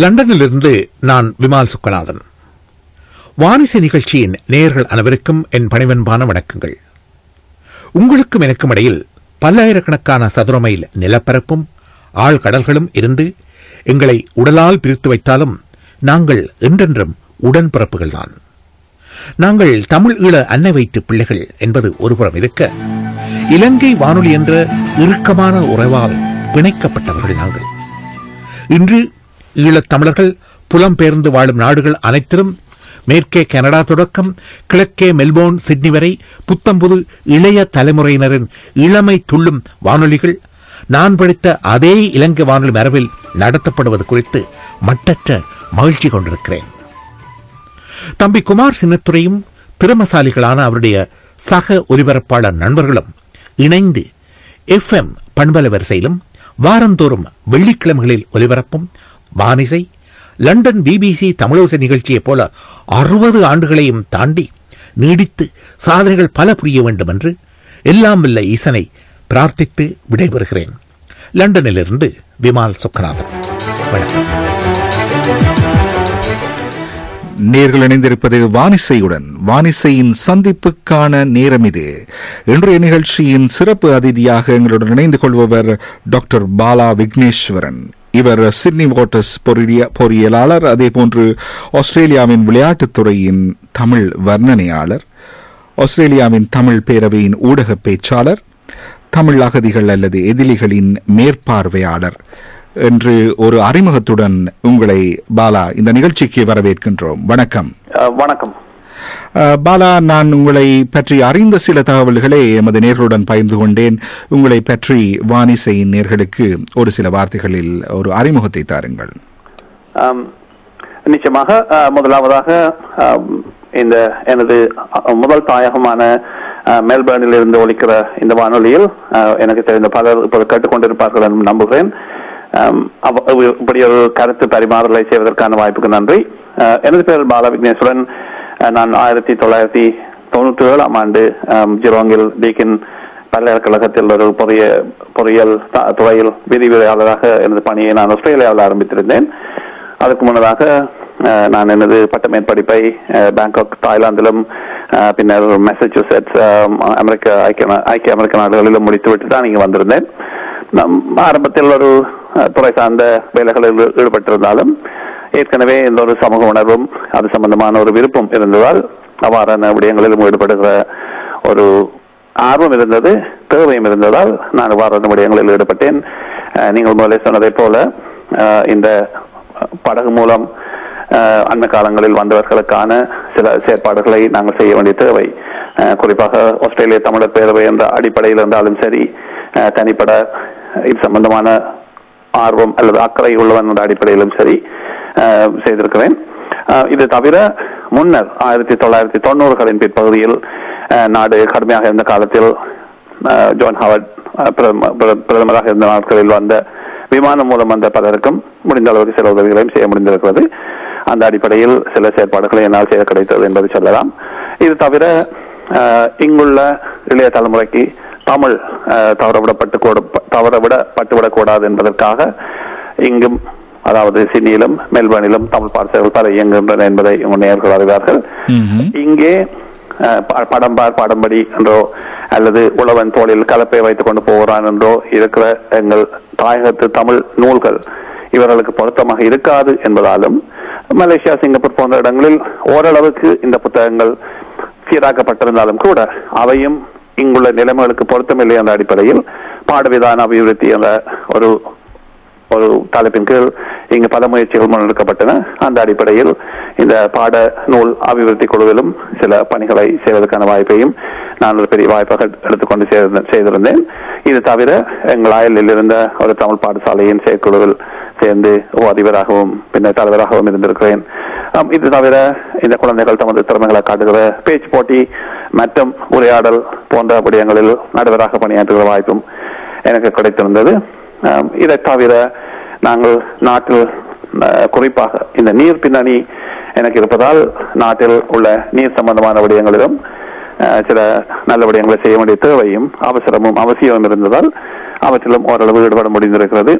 லண்டனிலிருந்து நான் விமால் சுக்கநாதன். வானிசை நிகழ்ச்சியின் நேயர்கள் அனைவருக்கும் என் பணிவன்பான வணக்கங்கள். உங்களுக்கும் எனக்கும் இடையில் பல்லாயிரக்கணக்கான சதுர மைல் நிலப்பரப்பும் ஆழ்கடல்களும் இருந்து எங்களை உடலால் பிரித்து வைத்தாலும் நாங்கள் என்றென்றும் உடன்பிறப்புகள்தான். நாங்கள் தமிழ் ஈழ அன்னை வைத்து பிள்ளைகள் என்பது ஒருபுறம் இருக்க இலங்கை வானொலி என்ற இறுக்கமான உறவால் பிணைக்கப்பட்டவர்கள் நாங்கள். இன்று ஈழத்தமிழர்கள் புலம்பெயர்ந்து வாழும் நாடுகள் அனைத்திலும் மேற்கே கனடா தொடக்கம் கிழக்கே மெல்போர்ன் சிட்னி வரை புத்தம்புது இளைய தலைமுறையினரின் இளமை துள்ளும் வானொலிகள் நான் படித்த அதே இலங்கை வானொலி மரபில் நடத்தப்படுவது குறித்து மட்டற்ற மகிழ்ச்சி கொண்டிருக்கிறேன். தம்பி குமார் சின்னத்துறையும் திறமசாலிகளான அவருடைய சக ஒலிபரப்பாளர் நண்பர்களும் இணைந்து எஃப்எம் பண்பல வரிசையிலும் வாரந்தோறும் வெள்ளிக்கிழமைகளில் ஒலிபரப்பும் வானிசை லண்டன் பிபிசி தமிழோசை நிகழ்ச்சியைப் போல அறுபது ஆண்டுகளையும் தாண்டி நீடித்து சாதனைகள் பல புரிய வேண்டும் என்று எல்லாம் வல்ல ஈசனை பிரார்த்தித்து விடைபெறுகிறேன். லண்டனிலிருந்து விமால் சுக்கநாதன் நேர்கள் இணைந்திருப்பது வானிசையுடன் வானிசையின் சந்திப்புக்கான நேரம் இது. இன்றைய நிகழ்ச்சியின் சிறப்பு அதிதியாக எங்களுடன் இணைந்து கொள்பவர் டாக்டர் பாலா விக்னேஸ்வரன். இவர் சிட்னி வாட்டர்ஸ் பொறியியலாளர் அதேபோன்று ஆஸ்திரேலியாவின் விளையாட்டுத்துறையின் தமிழ் வர்ணனையாளர் ஆஸ்திரேலியாவின் தமிழ் பேரவையின் ஊடக பேச்சாளர் தமிழ் அகதிகள் அல்லது எதிரிகளின் மேற்பார்வையாளர் என்று ஒரு அறிமுகத்துடன் உங்களை பாலா இந்த நிகழ்ச்சிக்கு வரவேற்கின்றோம். வணக்கம். வணக்கம். பாலா நான் உங்களை பற்றி அறிந்த சில தகவல்களை எமது நேர்களுடன் பகிர்ந்து கொண்டேன். உங்களை பற்றி வானிசை நேர்களுக்கு ஒரு சில வார்த்தைகளில் ஒரு அறிமுகத்தை தாருங்கள். நிச்சயமாக முதலாவதாக இந்த எனது முதல் தாயகமான மெல்பர்னில் இருந்து ஒழிக்கிற இந்த வானொலியில் அஹ், எனக்கு தெரிந்த பலர் இப்போது கேட்டுக்கொண்டிருப்பார்கள் என்று நம்புகிறேன். இப்படி ஒரு கருத்து பரிமாறலை செய்வதற்கான வாய்ப்புக்கு நன்றி. அஹ், எனது பேர் பாலா விக்னேஸ்வரன். நான் ஆயிரத்தி தொள்ளாயிரத்தி தொண்ணூற்றி ஏழாம் ஆண்டு ஜிரோங்கில் டீக்கின் பல்கலைக்கழகத்தில் ஒரு பொறிய பொறியியல் துறையில் விதிவிரையாளராக எனது பணியை நான் ஆஸ்திரேலியாவில் ஆரம்பித்திருந்தேன். அதுக்கு முன்னதாக நான் எனது பட்டமேற்படிப்பை மேற்படிப்பை பேங்காக் தாய்லாந்திலும் பின்னர் மெசச்சூசெட்ஸ் அமெரிக்க ஐக்கிய ஐக்கிய அமெரிக்க நாடுகளிலும் முடித்துவிட்டு தான் இங்கே வந்திருந்தேன். நம் ஆரம்பத்தில் ஒரு துறை சார்ந்த வேலைகளில் ஈடுபட்டிருந்தாலும் ஏற்கனவே இந்த ஒரு சமூக உணர்வும் அது சம்பந்தமான ஒரு விருப்பம் இருந்ததால் அவ்வாறான விடயங்களிலும் ஈடுபடுகிற ஒரு ஆர்வம் இருந்தது தேவையும் இருந்ததால் நான் அவ்வாறான விடயங்களில் ஈடுபட்டேன். நீங்கள் முதலே சொன்னதைப் போல இந்த படகு மூலம் அண்மை காலங்களில் வந்தவர்களுக்கான சில செயற்பாடுகளை நாங்கள் செய்ய வேண்டிய தேவை. குறிப்பாக ஆஸ்திரேலிய தமிழர் பேரவை என்ற அடிப்படையில் இருந்தாலும் சரி தனிப்பட இது சம்பந்தமான ஆர்வம் அல்லது அக்கறை உள்ளவன் என்ற அடிப்படையிலும் சரி செய்திருக்கிறேன். இது தவிர முன்னர் ஆயிரத்தி தொள்ளாயிரத்தி தொண்ணூறுகளின் பிற்பகுதியில் நாடு கடுமையாக இருந்த காலத்தில் ஜோன் ஹவர்ட் பிரதம- பிர- பிரதமராக இருந்த நாட்களில் வந்த விமானம் மூலம் வந்த பலருக்கும் முடிந்த அளவுக்கு சில உதவிகளையும் செய்ய முடிந்திருக்கிறது. அந்த அடிப்படையில் சில செயற்பாடுகளை என்னால் செய்ய கிடைத்தது என்பதை சொல்லலாம். இது தவிர இங்குள்ள இளைய தலைமுறைக்கு தமிழ் தவறவிடப்பட்டு கூட தவறவிடப்பட்டுவிடக் கூடாது என்பதற்காக இங்கும் அதாவது சிட்னியிலும் மெல்பர்னிலும் தமிழ் பாடசாலைகள் பல இயங்குகின்றன என்பதை நேயர்கள் அறிவார்கள். இங்கே படம் பார் படம்படி என்றோ அல்லது உழவன் தோளில் கலப்பை வைத்துக் கொண்டு போகிறான் என்றோ இருக்கிற எங்கள் தாயகத்து தமிழ் நூல்கள் இவர்களுக்கு பொருத்தமாக இருக்காது என்பதாலும் மலேசியா சிங்கப்பூர் போன்ற இடங்களில் ஓரளவுக்கு இந்த புத்தகங்கள் சீராக்கப்பட்டிருந்தாலும் கூட அவையும் இங்குள்ள நிலைமைகளுக்கு பொருத்தமில்லை என்ற அடிப்படையில் பாடவிதான அபிவிருத்தி என்ற ஒரு ஒரு தலைப்பின் கீழ் இங்கு பல முயற்சிகள் முன்னெடுக்கப்பட்டன அந்த அடிப்படையில் இந்த பாட நூல் அபிவிருத்தி குழுவிலும் சில பணிகளை செய்வதற்கான வாய்ப்பையும் நான் ஒரு பெரிய வாய்ப்பாக எடுத்துக்கொண்டு செய்திருந்தேன். இது தவிர எங்கள் ஆயலில் இருந்த ஒரு தமிழ் பாடசாலையின் செயற்குழுவில் சேர்ந்து அதிபராகவும் பின்னர் தலைவராகவும் இருந்திருக்கிறேன். இது தவிர இந்த குழந்தைகள் தமது திறமைகளை காட்டுகிற பேச்சு போட்டி மற்றும் உரையாடல் போன்ற விடயங்களில் நடுவராக பணியாற்றுகிற வாய்ப்பும் எனக்கு கிடைத்திருந்தது. இதை தவிர நாங்கள் நாட்டில் குறிப்பாக இந்த நீர் பின்னணி எனக்கு இருப்பதால் நாட்டில் உள்ள நீர் சம்பந்தமான விடயங்களிலும் சில நல்ல விடயங்களை செய்ய வேண்டிய தேவையும் அவசரமும் அவசியமும் இருந்ததால் அவற்றிலும் ஓரளவு ஈடுபட முடிந்திருக்கிறது.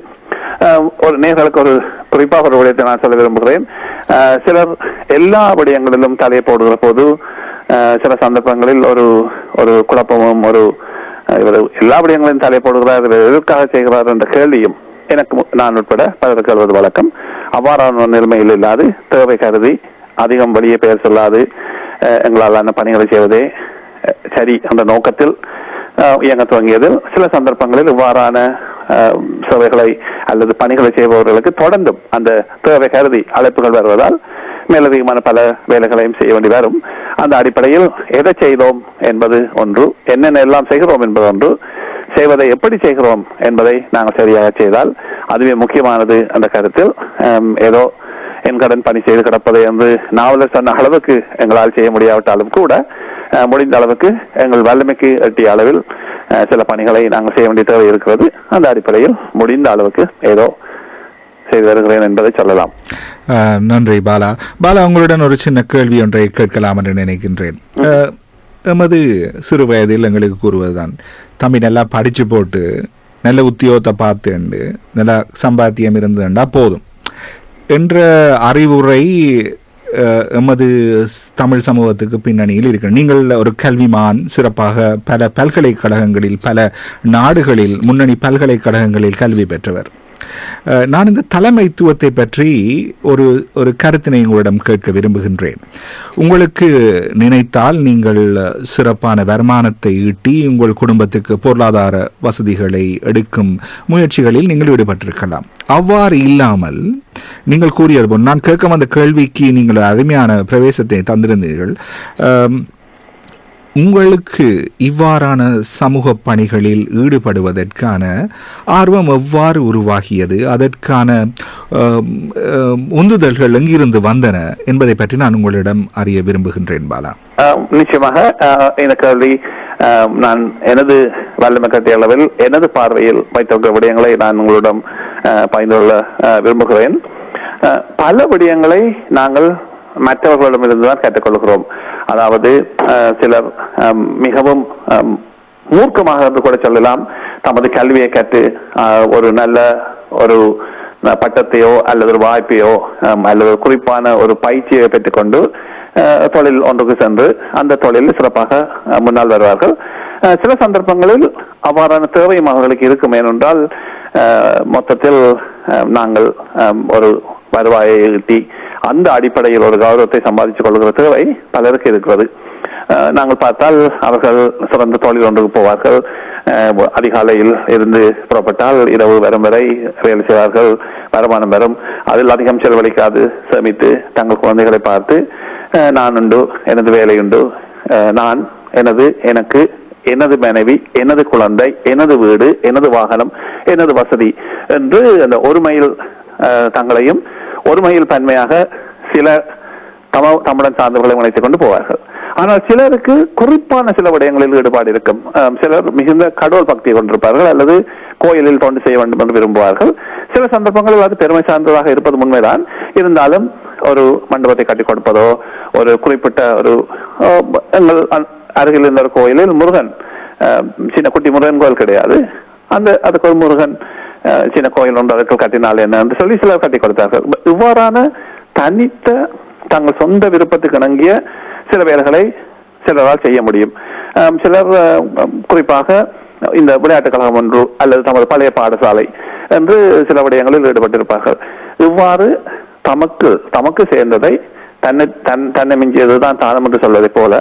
ஒரு நேர்களுக்கு ஒரு குறிப்பாக ஒரு விடயத்தை நான் சொல்ல விரும்புகிறேன். சிலர் எல்லா விடயங்களிலும் தலையை போடுகிற போது சில சந்தர்ப்பங்களில் ஒரு ஒரு குழப்பமும் ஒரு இவர் எல்லா விடயங்களையும் தலைப்படுகிறார் இவர் எதற்காக செய்கிறார் என்ற கேள்வியும் எனக்கு நான் உட்பட பலருக்கு எழுவது வழக்கம். அவ்வாறான நிலைமையில் இல்லாது தேவை கருதி அதிகம் வெளியே பெயர் சொல்லாது எங்களாலான பணிகளை செய்வதே சரி என்ற நோக்கத்தில் இயங்க துவங்கியது சில சந்தர்ப்பங்களில் இவ்வாறான சேவைகளை அல்லது பணிகளை செய்பவர்களுக்கு தொடர்ந்தும் அந்த தேவை கருதி அழைப்புகள் வருவதால் மேலதிகமான பல வேலைகளையும் செய்ய வேண்டி வரும். அந்த அடிப்படையில் எதை செய்தோம் என்பது ஒன்று என்னென்ன எல்லாம் செய்கிறோம் என்பது ஒன்று செய்வதை எப்படி செய்கிறோம் என்பதை நாங்கள் சரியாக செய்தால் அதுவே முக்கியமானது அந்த கருத்தில் ஏதோ என் கடன் பணி செய்து கிடப்பதை என்று நாவலர் சொன்ன அளவுக்கு எங்களால் செய்ய முடியாவிட்டாலும் கூட முடிந்த அளவுக்கு எங்கள் வல்லமைக்கு எட்டிய அளவில் சில பணிகளை நாங்கள் செய்ய வேண்டிய தேவை இருக்கிறது. அந்த அடிப்படையில் முடிந்த அளவுக்கு ஏதோ செய்து வருகிறேன் என்பதை சொல்லலாம். நன்றி பாலா. பாலா உங்களுடன் ஒரு சின்ன கேள்வி ஒன்றை கேட்கலாம் என்று நினைக்கின்றேன். எமது சிறு வயதில் எங்களுக்கு கூறுவதுதான். தம்பி நல்லா படிச்சு போட்டு நல்ல உத்தியோகத்தை பார்த்துண்டு நல்ல சம்பாத்தியம் இருந்ததுண்டா போதும். என்ற அறிவுரை எமது தமிழ் சமூகத்துக்கு பின்னணியில் இருக்கு நீங்கள் ஒரு கல்விமான் சிறப்பாக பல பல்கலைக்கழகங்களில் பல நாடுகளில் முன்னணி பல்கலைக்கழகங்களில் கல்வி பெற்றவர். நான் இந்த தலைமைத்துவத்தை பற்றி ஒரு ஒரு கருத்தினை உங்களிடம் கேட்க விரும்புகின்றேன். உங்களுக்கு நினைத்தால் நீங்கள் சிறப்பான வருமானத்தை ஈட்டி உங்கள் குடும்பத்துக்கு பொருளாதார வசதிகளை எடுக்கும் முயற்சிகளில் நீங்கள் ஈடுபட்டிருக்கலாம். அவ்வாறு இல்லாமல் நீங்கள் கூறியது போல் நான் கேட்க வந்த கேள்விக்கு நீங்கள் அருமையான பிரவேசத்தை தந்திருந்தீர்கள். உங்களுக்கு இவ்வாறான சமூக பணிகளில் ஈடுபடுவதற்கான ஆர்வம் எவ்வாறு உருவாகியது? அதற்கான உந்துதல்கள் எங்கிருந்து வந்தன என்பதை பற்றி நான் உங்களிடம் அறிய விரும்புகின்றேன் பாலா. நிச்சயமாக ஆஹ் இந்த கேள்வி நான் எனது வல்லமை கட்டிய அளவில் எனது பார்வையில் வைத்திருக்கிற விடயங்களை நான் உங்களிடம் ஆஹ் பகிர்ந்து கொள்ள விரும்புகிறேன். பல விடயங்களை நாங்கள் மற்றவர்களிடமிருந்து தான் கற்றுக்கொள்கிறோம் அதாவது சிலர் மிகவும் மூர்க்கமாக என்று கூட சொல்லலாம் தமது கல்வியை கற்று ஒரு நல்ல ஒரு பட்டத்தையோ அல்லது ஒரு வாய்ப்பையோ அல்லது ஒரு குறிப்பான ஒரு பயிற்சியை பெற்றுக்கொண்டு தொழில் ஒன்றுக்கு சென்று அந்த தொழிலில் சிறப்பாக முன்னால் வருவார்கள். சில சந்தர்ப்பங்களில் அவ்வாறான தேவையும் அவர்களுக்கு இருக்கும். ஏனென்றால் மொத்தத்தில் நாங்கள் ஒரு வருவாயை ஈட்டி அந்த அடிப்படையில் ஒரு கௌரவத்தை சம்பாதித்துக் கொள்கிற தேவை பலருக்கு இருக்கிறது. நாங்கள் பார்த்தால் அவர்கள் சிறந்த தொழில் ஒன்றுக்கு போவார்கள். அதிகாலையில் இருந்து புறப்பட்டால் இரவு வரும் வரை வேலை செய்வார்கள். வருமானம் வரும். அதில் அதிகம் செலவழிக்காது. சேமித்து தங்கள் குழந்தைகளை பார்த்து நான் உண்டு எனது வேலை உண்டு நான் எனது எனக்கு எனது மனைவி எனது குழந்தை எனது வீடு எனது வாகனம் எனது வசதி என்று அந்த ஒருமையில் மைல் தங்களையும் ஒருமையில் தன்மையாக சில தம தமிழன் சார்ந்தவர்களை இணைத்துக் கொண்டு போவார்கள். ஆனால் சிலருக்கு குறிப்பான சில விடயங்களில் ஈடுபாடு இருக்கும். சிலர் மிகுந்த கடவுள் பக்தி கொண்டிருப்பார்கள் அல்லது கோயிலில் தொண்டு செய்ய வேண்டும் என்று விரும்புவார்கள். சில சந்தர்ப்பங்களில் அது பெருமை சார்ந்ததாக இருப்பது உண்மைதான். இருந்தாலும் ஒரு மண்டபத்தை கட்டி கொடுப்பதோ ஒரு குறிப்பிட்ட ஒரு எங்கள் அருகில் இருந்த ஒரு கோயிலில் முருகன் சின்ன குட்டி முருகன் கோயில் கிடையாது. அந்த அதுக்கு ஒரு முருகன் சின்ன கோயில் ஒன்று அதற்கு கட்டினால் என்ன என்று சொல்லி சிலர் கட்டி கொடுத்தார்கள். இவ்வாறான தனித்த தங்கள் சொந்த விருப்பத்துக்கு இணங்கிய சில வேலைகளை சிலரால் செய்ய முடியும். சிலர் குறிப்பாக இந்த விளையாட்டுக் கழகம் ஒன்று அல்லது தமது பழைய பாடசாலை என்று சில விடயங்களில் ஈடுபட்டிருப்பார்கள். இவ்வாறு தமக்கு தமக்கு சேர்ந்ததை தன்னை தன் தன்னை மிஞ்சியதுதான் தானம் என்று சொல்வதைப் போல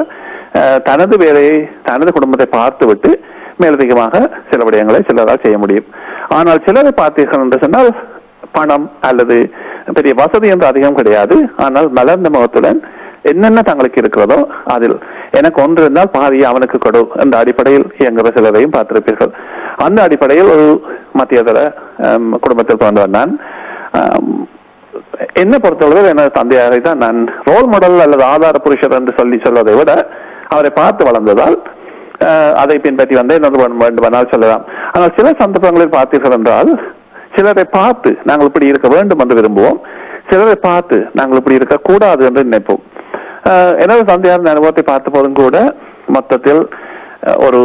அஹ், தனது வேலையை தனது குடும்பத்தை பார்த்துவிட்டு மேலதிகமாக சில விடயங்களை சிலரால் செய்ய முடியும். ஆனால் சிலரை பார்த்தீர்கள் என்று சொன்னால் பணம் அல்லது பெரிய வசதி என்று அதிகம் கிடையாது. ஆனால் மலர்ந்த முகத்துடன் என்னென்ன தங்களுக்கு இருக்கிறதோ அதில் எனக்கு ஒன்று இருந்தால் பாதியை அவனுக்கு கொடு என்ற அடிப்படையில் இயங்குகிற சிலரையும் பார்த்திருப்பீர்கள். அந்த அடிப்படையில் ஒரு மத்தியதர குடும்பத்தில் பிறந்தவன் நான். அம், என்னை பொறுத்தளவில் எனது தந்தையாரை தான் நான் ரோல் மாடல் அல்லது ஆதார புருஷர் என்று சொல்லி சொல்வதை விட அவரை பார்த்து வளர்ந்ததால் அதை பின்பற்றி வந்து என்னது வேண்டுமானால் சொல்லலாம். ஆனால் சில சந்தர்ப்பங்களில் பார்த்தீர்கள் என்றால் சிலரை பார்த்து நாங்கள் இப்படி இருக்க வேண்டும் என்று விரும்புவோம். சிலரை பார்த்து நாங்கள் இப்படி இருக்க கூடாது என்று நினைப்போம். எனது தந்தையார் அனுபவத்தை பார்த்த போதும் கூட மொத்தத்தில் ஒரு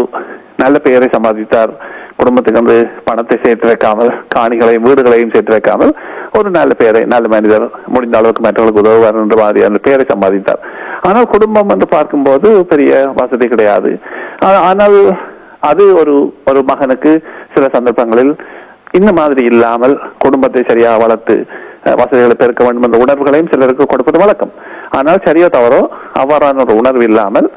நல்ல பெயரை சம்பாதித்தார். குடும்பத்துக்கு வந்து பணத்தை சேர்த்து வைக்காமல் காணிகளையும் வீடுகளையும் சேர்த்து வைக்காமல் ஒரு நல்ல பேரை நல்ல மனிதர் முடிந்த அளவுக்கு மற்றவர்களுக்கு உதவுவார் என்ற அந்த பேரை சம்பாதித்தார். ஆனால் குடும்பம் என்று பார்க்கும்போது பெரிய வசதி கிடையாது. ஆனால் அது ஒரு ஒரு மகனுக்கு சில சந்தர்ப்பங்களில் இந்த மாதிரி இல்லாமல் குடும்பத்தை சரியாக வளர்த்து வசதிகளை பெருக்க வேண்டும் என்ற உணர்வுகளையும் சிலருக்கு கொடுப்பது வழக்கம். ஆனால் சரியோ தவறோ அவ்வாறான ஒரு உணர்வு இல்லாமல்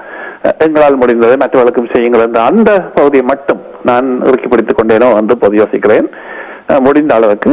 எங்களால் முடிந்ததை மற்றவர்களுக்கும் செய்யுங்கள் என்ற அந்த பகுதியை மட்டும் நான் இறுக்கி பிடித்துக் கொண்டேனோ என்று பொது யோசிக்கிறேன். முடிந்த அளவுக்கு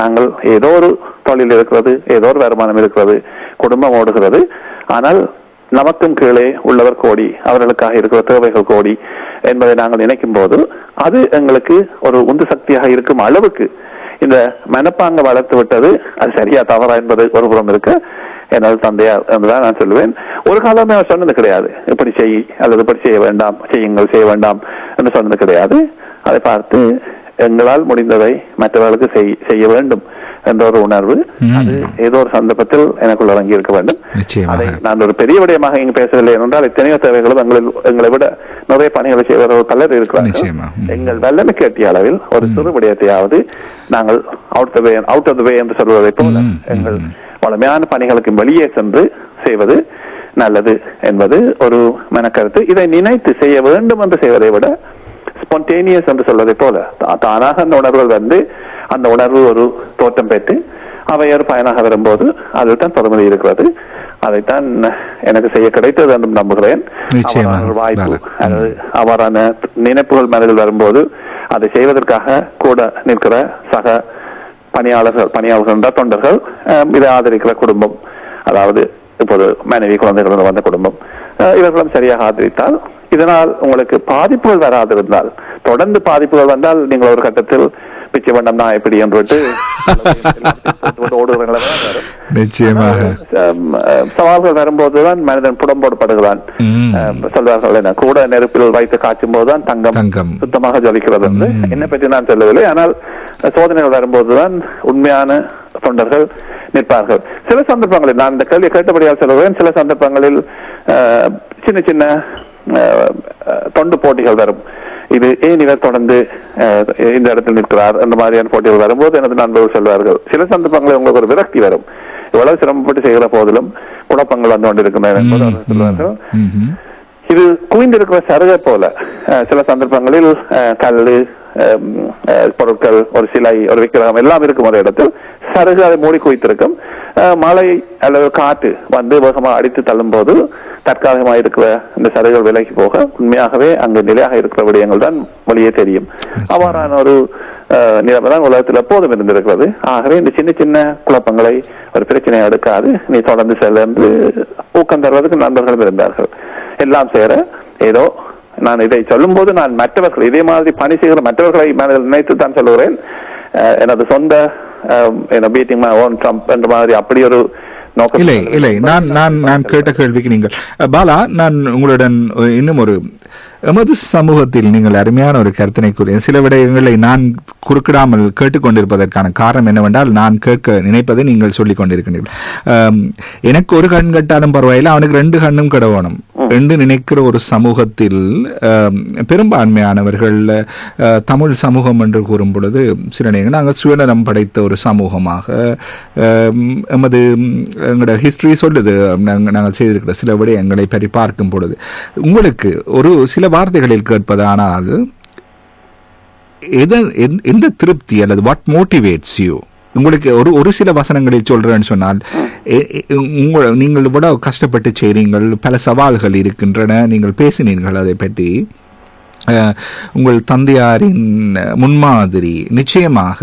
நாங்கள் ஏதோ ஒரு தொழில் இருக்கிறது ஏதோ ஒரு வருமானம் இருக்கிறது குடும்பம் ஓடுகிறது ஆனால் நமக்கும் கீழே உள்ளவர் கோடி அவர்களுக்காக இருக்கிற தேவைகள் கோடி என்பதை நாங்கள் நினைக்கும் போது அது எங்களுக்கு ஒரு உந்து சக்தியாக இருக்கும் அளவுக்கு இந்த மனப்பாங்க வளர்த்து விட்டது அது சரியா தவறா என்பது ஒரு புறம் இருக்கு. எனது தந்தையார் என்றுதான் நான் சொல்லுவேன். ஒரு காலமே அவர் சொன்னது கிடையாது. இப்படி செய் அல்லது இப்படி செய்ய வேண்டாம் செய்யுங்கள் செய்ய வேண்டாம் என்று சொன்னது கிடையாது. அதை பார்த்து எங்களால் முடிந்ததை மற்றவர்களுக்கு செய்- செய்ய வேண்டும். என்ற ஒரு உணர்வு. அது ஏதோ ஒரு சந்தர்ப்பத்தில் எனக்குள் இறங்கி இருக்க வேண்டும். அதை நான் ஒரு பெரிய விடயமாக இங்கு பேசவில்லை என்றால் எத்தனையோ தேவைகளும் எங்களில் எங்களை விட நிறைய பணிகளை செய்வர்கள் பலர் இருக்கிறார்கள். எங்கள் வல்லமைக்கு எட்டிய அளவில் ஒரு சிறு விடயத்தையாவது நாங்கள் out way out of way என்று சொல்வதைப் போல எங்கள். வளமையான பணிகளுக்கு வெளியே சென்று செய்வது நல்லது என்பது ஒரு மனக்கருத்து இதை நினைத்து செய்ய வேண்டும் என்று செய்வதை விட ஸ்பான்டேனியஸ் என்று சொல்வதை போல தா- தானாக அந்த உணர்வுகள் வந்து அந்த உணர்வு ஒரு தோற்றம் பெற்று அவை ஒரு பயனாக வரும்போது அதில் தான் பெருமதி இருக்கிறது. அதைத்தான் எனக்கு செய்ய கிடைத்தது என்றும் நம்புகிறேன். வாய்ப்பு. அவ்வாறான நினைப்புகள் மனதில் வரும்போது அதை செய்வதற்காக கூட நிற்கிற சக பணியாளர்கள் பணியாளர்கள் தொண்டர்கள் இதை ஆதரிக்கிற குடும்பம் அதாவது இப்போது மனைவி குழந்தைகளுடன் வந்த குடும்பம் இவர்களும் சரியாக ஆதரித்தால் இதனால் உங்களுக்கு பாதிப்புகள் வராதிருந்தால் தொடர்ந்து பாதிப்புகள் வந்தால் நீங்கள் ஒரு கட்டத்தில் பிச்சை வண்ணம் தான் எப்படி என்று விட்டு ஓடுகிற நிலைமை தான் வரும் நிச்சயமாக. சவால்கள் வரும்போதுதான் மனிதன் புடம்போடப்படுகிறான் சொல்வார்கள் என்ன கூட நெருப்பில் வைத்து காய்ச்சும் போதுதான் தங்கம். சுத்தமாக ஜொலிக்கிறது என்று. என்னை பற்றி நான் சொல்லவில்லை. ஆனால் சோதனைகள் வரும்போதுதான் உண்மையான தொண்டர்கள் நிற்பார்கள். சில சந்தர்ப்பங்களில் நான் இந்த கேள்வியை கேட்டபடியால் சொல்லுவேன் சில சந்தர்ப்பங்களில் சின்ன சின்ன தொண்டு போட்டிகள் வரும். இது ஏன் இவர் தொடர்ந்து இந்த இடத்தில் நிற்கிறார் அந்த மாதிரியான போட்டிகள் வரும்போது எனது நண்பர்கள் சொல்வார்கள் சில சந்தர்ப்பங்களில் உங்களுக்கு ஒரு விரக்தி வரும். இவ்வளவு சிரமப்பட்டு செய்கிற போதிலும் குழப்பங்கள் வந்து கொண்டிருக்கின்றன என்பது சொல்வார்கள். இது குவிந்திருக்கிற சருகை போல சில சந்தர்ப்பங்களில் அஹ், பொருட்கள் ஒரு சிலை ஒரு விக்கிரகம் எல்லாம் இருக்கும் ஒரு இடத்தில். சருகு அதை மூடி குவித்திருக்கும். மழை அல்லது காற்று வந்து வேகமாக அடித்து தள்ளும் போது தற்காலிகமாக இருக்கிற இந்த சதைகள் விலகி போக உண்மையாகவே அங்கு நிலையாக இருக்கிற விடயங்கள் தான் வழியே தெரியும். அவ்வாறான ஒரு நிலைமை தான் உலகத்தில் எப்போதும் இருந்திருக்கிறது. ஆகவே இந்த சின்ன சின்ன குழப்பங்களை ஒரு பிரச்சனையை எடுக்காது. நீ தொடர்ந்து செல்ல ஊக்கம் தருவதற்கு நண்பர்களும் இருந்தார்கள். எல்லாம் சேர ஏதோ நான் இதை சொல்லும்போது நான் மற்றவர்கள் இதே மாதிரி பணி செய்கிற மற்றவர்களை மனதில் நினைத்து தான் சொல்லுகிறேன். எனது சொந்த பீட்டிங் ஓன் ட்ரம்ப் என்ற மாதிரி அப்படி ஒரு இல்லை இல்லை. நான் நான் நான் கேட்ட கேள்விக்கு நீங்கள் பாலா நான் உங்களுடன் இன்னும் ஒரு எமது சமூகத்தில் நீங்கள் அருமையான ஒரு கருத்தினை கூறிய சில விடயங்களை நான் குறுக்கிடாமல் கேட்டுக்கொண்டிருப்பதற்கான காரணம் என்னவென்றால் நான் கேட்க நினைப்பதை நீங்கள் சொல்லிக் கொண்டிருக்கிறீர்கள் எனக்கு ஒரு கண் கட்டாலும் பரவாயில்லை அவனுக்கு ரெண்டு கண்ணும் கிடவணும். என்று நினைக்கிற ஒரு சமூகத்தில் பெரும்பான்மையானவர்கள் தமிழ் சமூகம் என்று கூறும் பொழுது சில நேரங்கள் நாங்கள் சுயநலம் படைத்த ஒரு சமூகமாக எமது எங்களோட ஹிஸ்டரி சொல்லுது நாங்கள் செய்திருக்கிற சில விடயங்களை பற்றி பார்க்கும் பொழுது. உங்களுக்கு ஒரு சில வார்த்தைகளில் கேட்பதானால் எத- எந்த- எந்த திருப்தி அல்லது வாட் மோட்டிவேட்ஸ் யூ உங்களுக்கு ஒரு ஒரு சில வசனங்களில் சொல்றேன்னு சொன்னால் உங்கள் நீங்கள் விட கஷ்டப்பட்டு செய்றீங்கள் பல சவால்கள் இருக்கின்றன நீங்கள் பேசினீர்கள் அதை பற்றி. உங்கள் தந்தையாரின் முன்மாதிரி நிச்சயமாக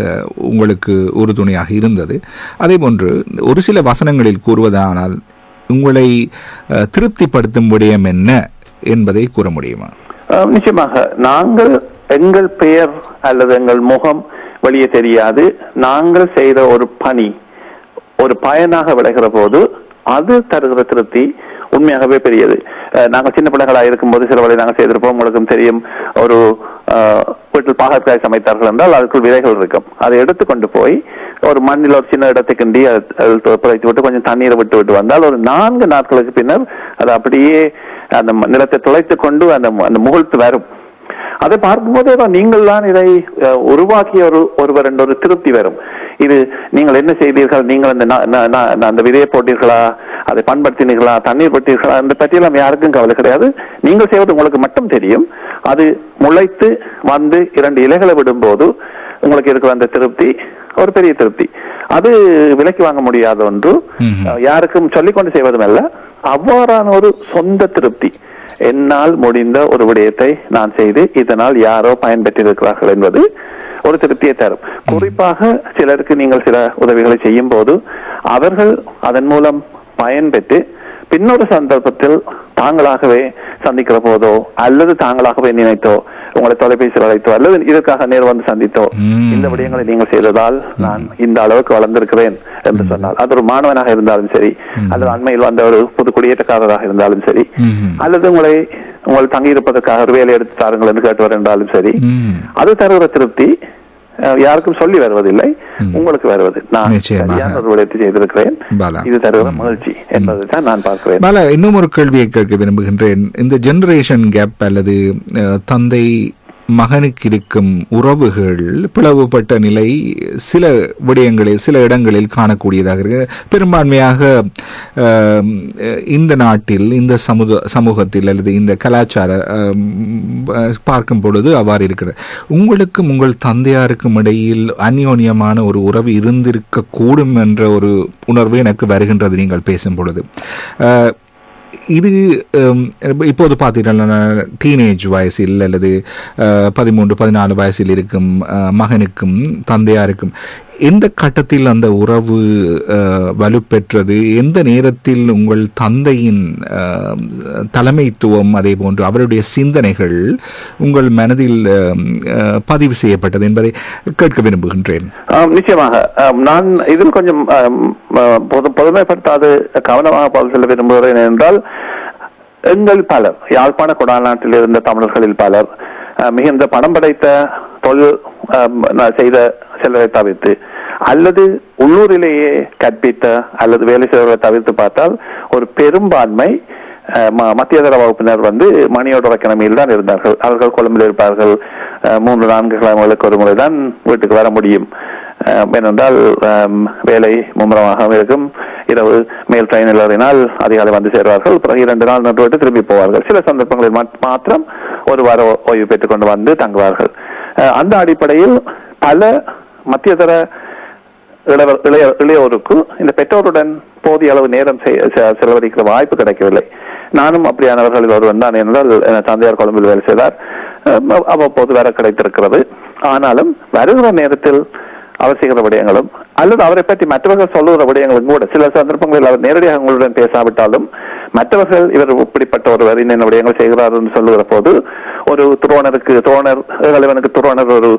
உங்களுக்கு உறுதுணையாக இருந்தது. அதே போன்று ஒரு சில வசனங்களில் கூறுவதானால் உங்களை திருப்திப்படுத்தும் விடயம் என்ன என்பதை கூற முடியுமா? நிச்சயமாக. நாங்கள் எங்கள் பெயர் அல்லது எங்கள் முகம் வெளியே தெரியாது. நாங்கள் செய்த ஒரு பணி ஒரு பயனாக விளைகிற போது அது தருகிற திருப்தி உண்மையாகவே பெரியது. நாங்கள் சின்ன பிள்ளைகளாக இருக்கும்போது சில வழி நாங்கள் செய்திருப்போம். உங்களுக்கும் தெரியும். ஒரு வீட்டில் பாகற்காய் சமைத்தார்கள் என்றால் அதுக்குள் விதைகள் இருக்கும். அதை எடுத்துக்கொண்டு போய் ஒரு மண்ணில் ஒரு சின்ன இடத்தை கிண்டி அது- புதைத்து விட்டு கொஞ்சம் தண்ணீரை விட்டு விட்டு வந்தால் ஒரு நான்கு நாட்களுக்கு பின்னர் அது அப்படியே அந்த நிலத்தை துளைத்துக் கொண்டு அந்த அந்த முகழ்த்து வரும். அதை பார்க்கும்போது ஏதோ நீங்கள் தான் இதை உருவாக்கிய ஒரு ஒருவர் என்ற ஒரு திருப்தி வரும். இது நீங்கள் என்ன செய்தீர்கள்? நீங்கள் அந்த அந்த விதையை போட்டீர்களா? அதை பண்படுத்தினீர்களா? தண்ணீர் பட்டீர்களா அந்த பற்றியெல்லாம் யாருக்கும் கவலை கிடையாது. நீங்கள் செய்வது உங்களுக்கு மட்டும் தெரியும். அது முளைத்து வந்து இரண்டு இலைகளை விடும்போது உங்களுக்கு இருக்கிற அந்த திருப்தி ஒரு பெரிய திருப்தி. அது விலைக்கு வாங்க முடியாத ஒன்று. யாருக்கும் சொல்லிக்கொண்டு செய்வதும் அல்ல. அவ்வாறான ஒரு சொந்த திருப்தி. என்னால் முடிந்த ஒரு விடயத்தை நான் செய்து இதனால் யாரோ பயன்பெற்றிருக்கிறார்கள் என்பது ஒரு திருப்தியை தரும். குறிப்பாக சிலருக்கு நீங்கள் சில உதவிகளை செய்யும் போது அவர்கள் அதன் மூலம் பயன்பெற்று பின்னொரு சந்தர்ப்பத்தில் தாங்களாகவே சந்திக்கிற போதோ அல்லது தாங்களாகவே நினைத்தோ உங்களை தொலைபேசியில் அழைத்தோ அல்லது இதற்காக நேர் வந்து சந்தித்தோ. இந்த விடயங்களை நீங்கள் செய்ததால் நான் இந்த அளவுக்கு வளர்ந்திருக்கிறேன் என்று சொன்னால் அது ஒரு மாணவனாக இருந்தாலும் சரி அல்லது அண்மையில் வந்த ஒரு புது குடியேற்றக்காரராக இருந்தாலும் சரி. அல்லது உங்களை உங்கள் தங்கி இருப்பதற்காக ஒரு வேலை எடுத்து தாருங்கள் என்று கேட்டு என்றாலும் சரி. அது தருகிற திருப்தி யாருக்கும் சொல்லி வருவதில்லை. உங்களுக்கு வருவது. நான். சரியான விடயத்தை செய்திருக்கிறேன். இது தருகிற மகிழ்ச்சி என்பதை தான் நான் பார்க்கிறேன். பாலா இன்னும் ஒரு கேள்வியை கேட்க விரும்புகின்றேன். இந்த ஜெனரேஷன் கேப் அல்லது தந்தை மகனுக்கு இருக்கும் உறவுகள் பிளவுபட்ட நிலை சில விடயங்களில் சில இடங்களில் காணக்கூடியதாக இருக்கு. பெரும்பான்மையாக இந்த நாட்டில் இந்த சமுத சமூகத்தில் அல்லது இந்த கலாச்சார பார்க்கும் பொழுது அவ்வாறு இருக்கிறது. உங்களுக்கும் உங்கள் தந்தையாருக்கும் இடையில் அந்யோன்யமான ஒரு உறவு இருந்திருக்க கூடும் என்ற ஒரு உணர்வு எனக்கு வருகின்றது நீங்கள் பேசும் பொழுது. இது இப்போது பார்த்தீங்கன்னா டீனேஜ் வயசில் அல்லது பதிமூன்று பதினாலு வயசில் இருக்கும் மகனுக்கும் தந்தையாருக்கும் எந்த கட்டத்தில் அந்த உறவு வலுப்பெற்றது? எந்த நேரத்தில் உங்கள் தந்தையின் தலைமைத்துவம் அதே போன்று அவருடைய சிந்தனைகள் உங்கள் மனதில் பதிவு செய்யப்பட்டது என்பதை கேட்க விரும்புகின்றேன். நிச்சயமாக. நான் இதில் கொஞ்சம் பொதுமைப்படுத்தாது கவனமாக பதில் செல்ல விரும்புகிறேன் என்றால் எங்கள் பலர் யாழ்ப்பாண குடாநாட்டில் இருந்த தமிழர்களில் பலர் மிகுந்த பணம் படைத்த தொழில் நான் செய்த செல்வதை தவிர்த்து அல்லது உள்ளூரிலேயே கற்பித்த அல்லது வேலை செய்வதை தவிர்த்து பார்த்தால் ஒரு பெரும்பான்மை மத்தியதர வகுப்பினர் வந்து மணியோட கிழமையில் தான் இருந்தார்கள். அவர்கள் கொழும்பில் இருப்பார்கள். மூன்று நான்கு கிழமைகளுக்கு ஒரு முறை தான் வீட்டுக்கு வர முடியும். ஏனென்றால் வேலை மும்முரமாக இருக்கும். இரவு மேல் ட்ரெயினில் ஏறினால் அதிகாலை வந்து சேர்வார்கள். பிறகு இரண்டு நாள் நின்று விட்டு திரும்பி போவார்கள். சில சந்தர்ப்பங்களில் மாத்திரம் ஒரு வார ஓய்வு பெற்றுக் கொண்டு வந்து தங்குவார்கள். அந்த அடிப்படையில் பல மத்தியதர இளைய இளையோருக்கு இந்த பெற்றோருடன் போதிய அளவு நேரம் செலவழிக்கிற வாய்ப்பு கிடைக்கவில்லை. நானும் அப்படியானவர்களில் ஒருவன் தான் என்றால் தந்தையார் கொழும்பில் வேலை செய்தார். அவ்வப்போது வர கிடைத்திருக்கிறது. ஆனாலும் வருகிற நேரத்தில் அவர் செய்கிற விடயங்களும் அல்லது அவரை பற்றி மற்றவர்கள் சொல்லுகிற விடயங்களும் கூட சில சந்தர்ப்பங்களில் அவர் நேரடியாக உங்களுடன் பேசாவிட்டாலும் மற்றவர்கள் இவர் இப்படிப்பட்ட ஒருவர் இன்னென்ன விடயங்கள் செய்கிறார் என்று சொல்லுகிற போது ஒரு துரோணருக்கு துரோணர் இவனுக்கு துரோணர் ஒரு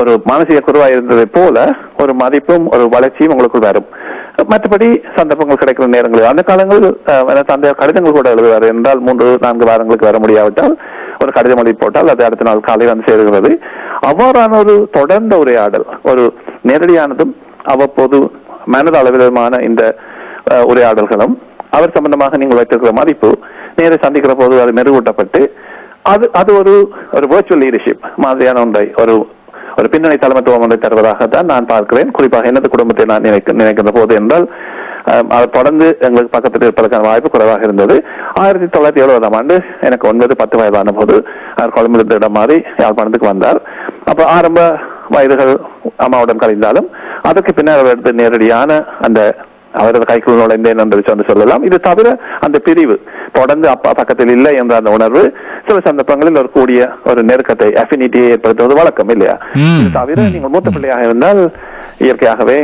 ஒரு மானசீக குருவாக இருந்ததை போல ஒரு மதிப்பும் ஒரு வளர்ச்சியும் உங்களுக்கு வரும். மற்றபடி சந்தர்ப்பங்கள் கிடைக்கிற நேரங்களில் அந்த காலங்களில் தந்தை கடிதங்கள் கூட எழுதுவார். என்றால் மூன்று நான்கு வாரங்களுக்கு வர முடியாவிட்டால் ஒரு கடிதம் எழுதி போட்டால் அது அடுத்த நாள் காலை வந்து சேருகிறது. அவ்வாறான ஒரு தொடர்ந்த உரையாடல் ஒரு நேரடியானதும் அவ்வப்போது மனதளவிலுமான இந்த உரையாடல்களும் அவர் சம்பந்தமாக நீங்கள் வைத்திருக்கிற மதிப்பு நேரை சந்திக்கிற போது அது மெருகூட்டப்பட்டு அது அது ஒரு ஒரு வேர்ச்சுவல் லீடர்ஷிப் மாதிரியான ஒன்றை ஒரு ஒரு பின்னணி தலைமைத்துவம் ஒன்றை தருவதாகத்தான் நான் பார்க்கிறேன். குறிப்பாக எனது குடும்பத்தை நான் நினைக்க நினைக்கின்ற போது என்றால் அதை அவர் தொடர்ந்து எங்களுக்கு பக்கத்தில் இருப்பதற்கான வாய்ப்பு குறைவாக இருந்தது. ஆயிரத்தி தொள்ளாயிரத்தி எழுபதாம் ஆண்டு எனக்கு ஒன்பது பத்து வயதான போது அவர் கொழும்பிலிருந்து இடம் மாறி யாழ்ப்பாணத்துக்கு வந்தார். அப்ப ஆரம்ப வயதுகள் அம்மாவுடன் கழிந்தாலும் அதற்கு பின்னர் அவர் எடுத்த நேரடியான அந்த அவரது கைக்குள் நுழைந்தேன் என்று சொல்லி சொல்லலாம் இது தவிர அந்த பிரிவு தொடர்ந்து அப்பா பக்கத்தில் இல்லை என்ற அந்த உணர்வு சில சந்தர்ப்பங்களில் ஒரு கூடிய ஒரு நெருக்கத்தை அஃபினிட்டியை ஏற்படுத்துவது வழக்கம் இல்லையா தவிர நீங்கள் மூத்த பிள்ளையாக இருந்தால் இயற்கையாகவே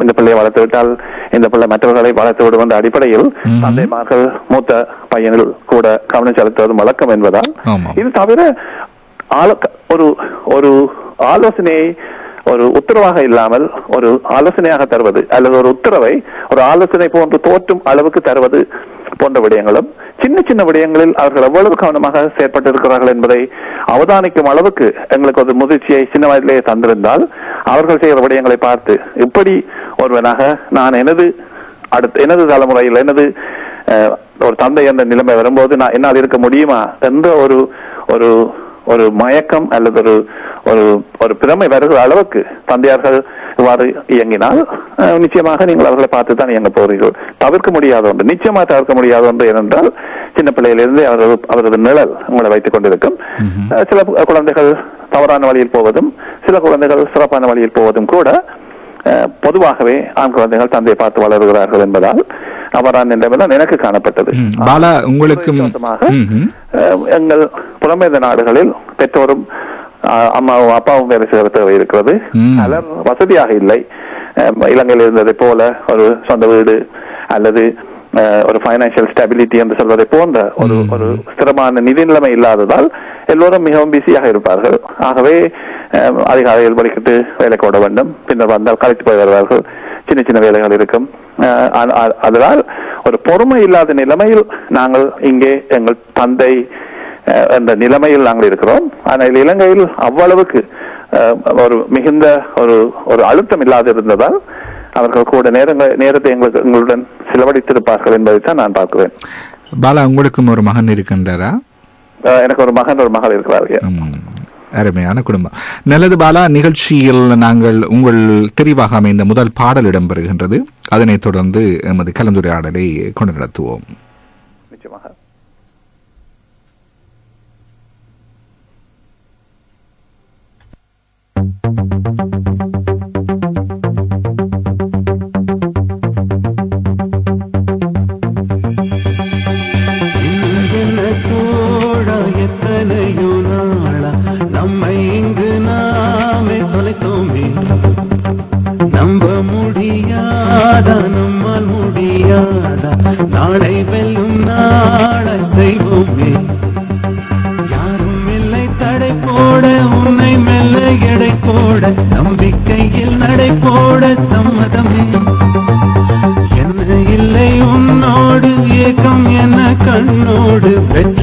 இந்த பிள்ளையை வளர்த்து விட்டால் இந்த பிள்ளை மற்றவர்களை வளர்த்து விடும் என்ற அடிப்படையில். தந்தைமார்கள் மூத்த பையனில் கூட கவனம் செலுத்துவது வழக்கம் என்பதால். இது தவிர ஆள- ஒரு ஒரு ஆலோசனையை ஒரு உத்தரவாக இல்லாமல் ஒரு ஆலோசனையாக தருவது அல்லது ஒரு உத்தரவை ஒரு ஆலோசனை போன்று தோற்றும் அளவுக்கு தருவது போன்ற விடயங்களும் சின்ன சின்ன விடயங்களில் அவர்கள் எவ்வளவு கவனமாக செயற்பட்டிருக்கிறார்கள் என்பதை அவதானிக்கும் அளவுக்கு எங்களுக்கு ஒரு முதிர்ச்சியை சின்ன வயதிலேயே தந்திருந்தால் அவர்கள் செய்கிற விடயங்களை பார்த்து இப்படி ஒருவனாக நான் எனது அடுத்த எனது தலைமுறையில் எனது ஒரு தந்தை என்ற நிலைமை வரும்போது நான் என்னால் இருக்க முடியுமா என்ற ஒரு ஒரு ஒரு மயக்கம் அல்லது ஒரு ஒரு ஒரு பிரமை வருகிற அளவுக்கு தந்தையார்கள் இவ்வாறு இயங்கினால் நிச்சயமாக நீங்கள் அவர்களை பார்த்து தான் இயங்க போகிறீர்கள் தவிர்க்க முடியாத ஒன்று நிச்சயமாக தவிர்க்க முடியாத ஒன்று ஏனென்றால் சின்ன பிள்ளையிலிருந்து அவரது அவரது நிழல் உங்களை வைத்துக் கொண்டிருக்கும் சில குழந்தைகள் தவறான வழியில் போவதும் சில குழந்தைகள் சிறப்பான வழியில் போவதும் கூட பொதுவாகவே ஆண் குழந்தைகள் தந்தையை பார்த்து வளருகிறார்கள் என்பதால் அவரான் என்றதான் எனக்கு காணப்பட்டது. பாலா. அஹ், எங்கள் புலம்பெயர்ந்த நாடுகளில் பெற்றோரும் அம்மாவும் அப்பாவும் வேலை செய்கிற தேவை இருக்கிறது. வசதியாக இல்லை. இலங்கையில் இருந்ததை போல ஒரு சொந்த வீடு அல்லது ஒரு பைனான்சியல் ஸ்டெபிலிட்டி என்று சொல்வதை போன்ற ஒரு ஒரு ஸ்திரமான நிதி நிலைமை இல்லாததால் எல்லோரும் மிகவும் பிஸியாக இருப்பார்கள். ஆகவே அதிகாலையில் படிக்கிட்டு வேலைக்கு ஓட வேண்டும். பின்னர் வந்தால் கலைத்து போய் வருவார்கள். சின்ன சின்ன வேலைகள் இருக்கும். அதனால் ஒரு பொறுமை இல்லாத நிலைமையில் நாங்கள் இங்கே எங்கள் தந்தை என்ற நிலைமையில் நாங்கள் இருக்கிறோம். ஆனால் இலங்கையில் அவ்வளவுக்கு ஒரு மிகுந்த ஒரு ஒரு அழுத்தம் இல்லாது இருந்ததால் அவர்கள் கூட நேரங்கள் நேரத்தை எங்களுக்கு எங்களுடன் செலவழித்திருப்பார்கள் என்பதை தான் நான் பார்க்கிறேன். பாலா உங்களுக்கும் ஒரு மகன் இருக்கின்றாரா? எனக்கு ஒரு மகன் ஒரு மகள் இருக்கிறார்கள். அருமையான குடும்பம். நல்லது பாலா நிகழ்ச்சியில் நாங்கள் உங்கள் தெரிவாக அமைந்த முதல் பாடல் இடம்பெறுகின்றது. அதனைத் தொடர்ந்து எமது கலந்துரையாடலை கொண்டு நடத்துவோம். நிச்சயமாக.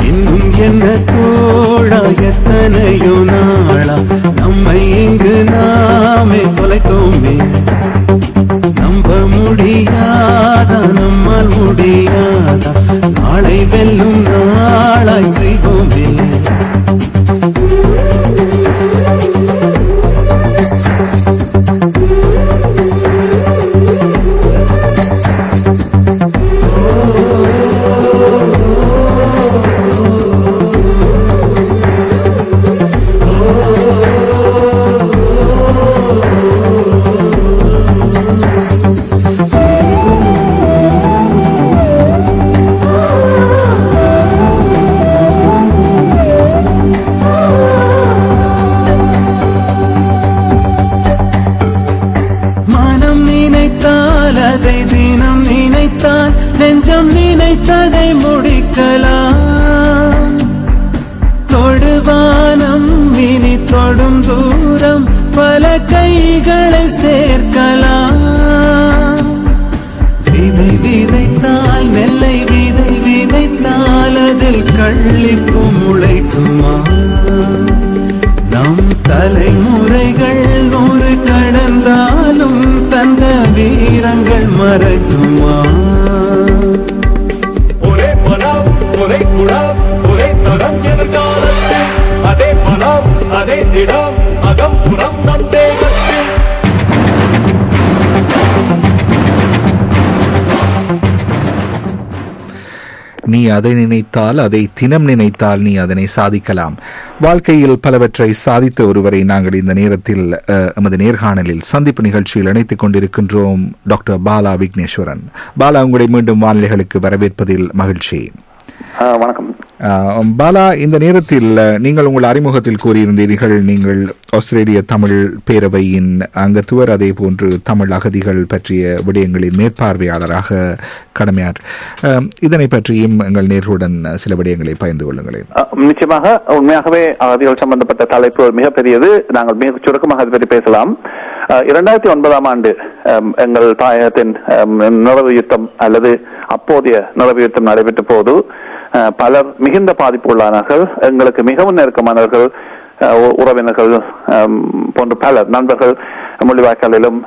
இன்னும் என்ன தோழா எத்தனையோ நாளா நம்மை இங்கு நாமே தொலைத்தோமே. நம்ப முடியாதா நம்மால் முடியாதா? நாளை வெல்லும் நாளாய் செய்வோமே அதை நினைத்தால் அதை தினம் நினைத்தால் நீ அதனை சாதிக்கலாம். வாழ்க்கையில் பலவற்றை சாதித்த ஒருவரை நாங்கள் இந்த நேரத்தில் எமது நேர்காணலில் சந்திப்பு நிகழ்ச்சியில் இணைத்துக் கொண்டிருக்கின்றோம் டாக்டர் பாலா விக்னேஸ்வரன். பாலா உங்களை மீண்டும் வானிலைகளுக்கு வரவேற்பதில் மகிழ்ச்சி. வணக்கம். பாலா இந்த நேரத்தில் நீங்கள் உங்கள் அறிமுகத்தில் கூறியிருந்தீர்கள் நீங்கள் ஆஸ்திரேலிய தமிழ் பேரவையின் அங்கத்துவர் அதே போன்று தமிழ் அகதிகள் பற்றிய விடயங்களின் மேற்பார்வையாளராக கடமையார் இதனை பற்றியும் எங்கள் நேர்களுடன் சில விடயங்களை பகிர்ந்து கொள்ளுங்களேன். நிச்சயமாக உண்மையாகவே அகதிகள் சம்பந்தப்பட்ட தலைப்பு மிகப்பெரியது நாங்கள் மிக சுருக்கமாக அதை பற்றி பேசலாம். இரண்டாயிரத்தி ஒன்பதாம் ஆண்டு எங்கள் தாயகத்தின் நுழைவு யுத்தம் அல்லது அப்போதைய நுழைவு யுத்தம் நடைபெற்ற போது பலர் மிகுந்த பாதிப்பு உள்ளானார்கள் எங்களுக்கு மிகவும் நெருக்கமானவர்கள். உறவினர்கள் போன்ற பலர் நண்பர்கள் முள்ளிவாய்க்காலிலும்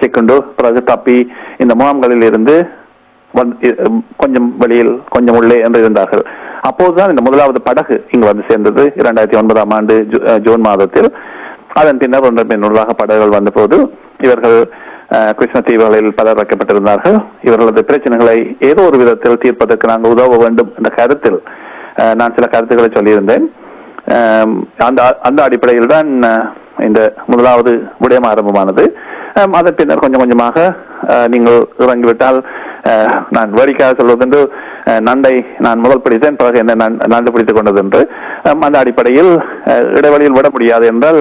சிக்குண்டு பிறகு தப்பி இந்த முகாம்களில் இருந்து வந்து கொஞ்சம் வெளியில் கொஞ்சம் உள்ளே என்று இருந்தார்கள் அப்போதுதான் இந்த முதலாவது படகு இங்கு வந்து சேர்ந்தது இரண்டாயிரத்தி ஒன்பதாம் ஆண்டு ஜூ- ஜூன் மாதத்தில் அதன் பின்னர் ஒன்று பின் உள்ளாக படகுகள் வந்தபோது இவர்கள் கிருஷ்ண தீவுகளில் பலர் வைக்கப்பட்டிருந்தார்கள் இவர்களது பிரச்சனைகளை ஏதோ ஒரு விதத்தில் தீர்ப்பதற்கு நாங்கள் உதவ வேண்டும் என்ற கருத்தில் நான் சில கருத்துக்களை சொல்லியிருந்தேன் அந்த அந்த அடிப்படையில் தான் இந்த முதலாவது விடயம் ஆரம்பமானது. அதன் பின்னர் கொஞ்சம் கொஞ்சமாக நீங்கள் இறங்கிவிட்டால் நான் வேடிக்கையாக சொல்வதென்று நண்டை நான் முதல் பிடித்தேன் பிறகு என்ன நான் நண்டு பிடித்துக் கொண்டது என்று அந்த அடிப்படையில் இடைவெளியில் விட முடியாது என்றால்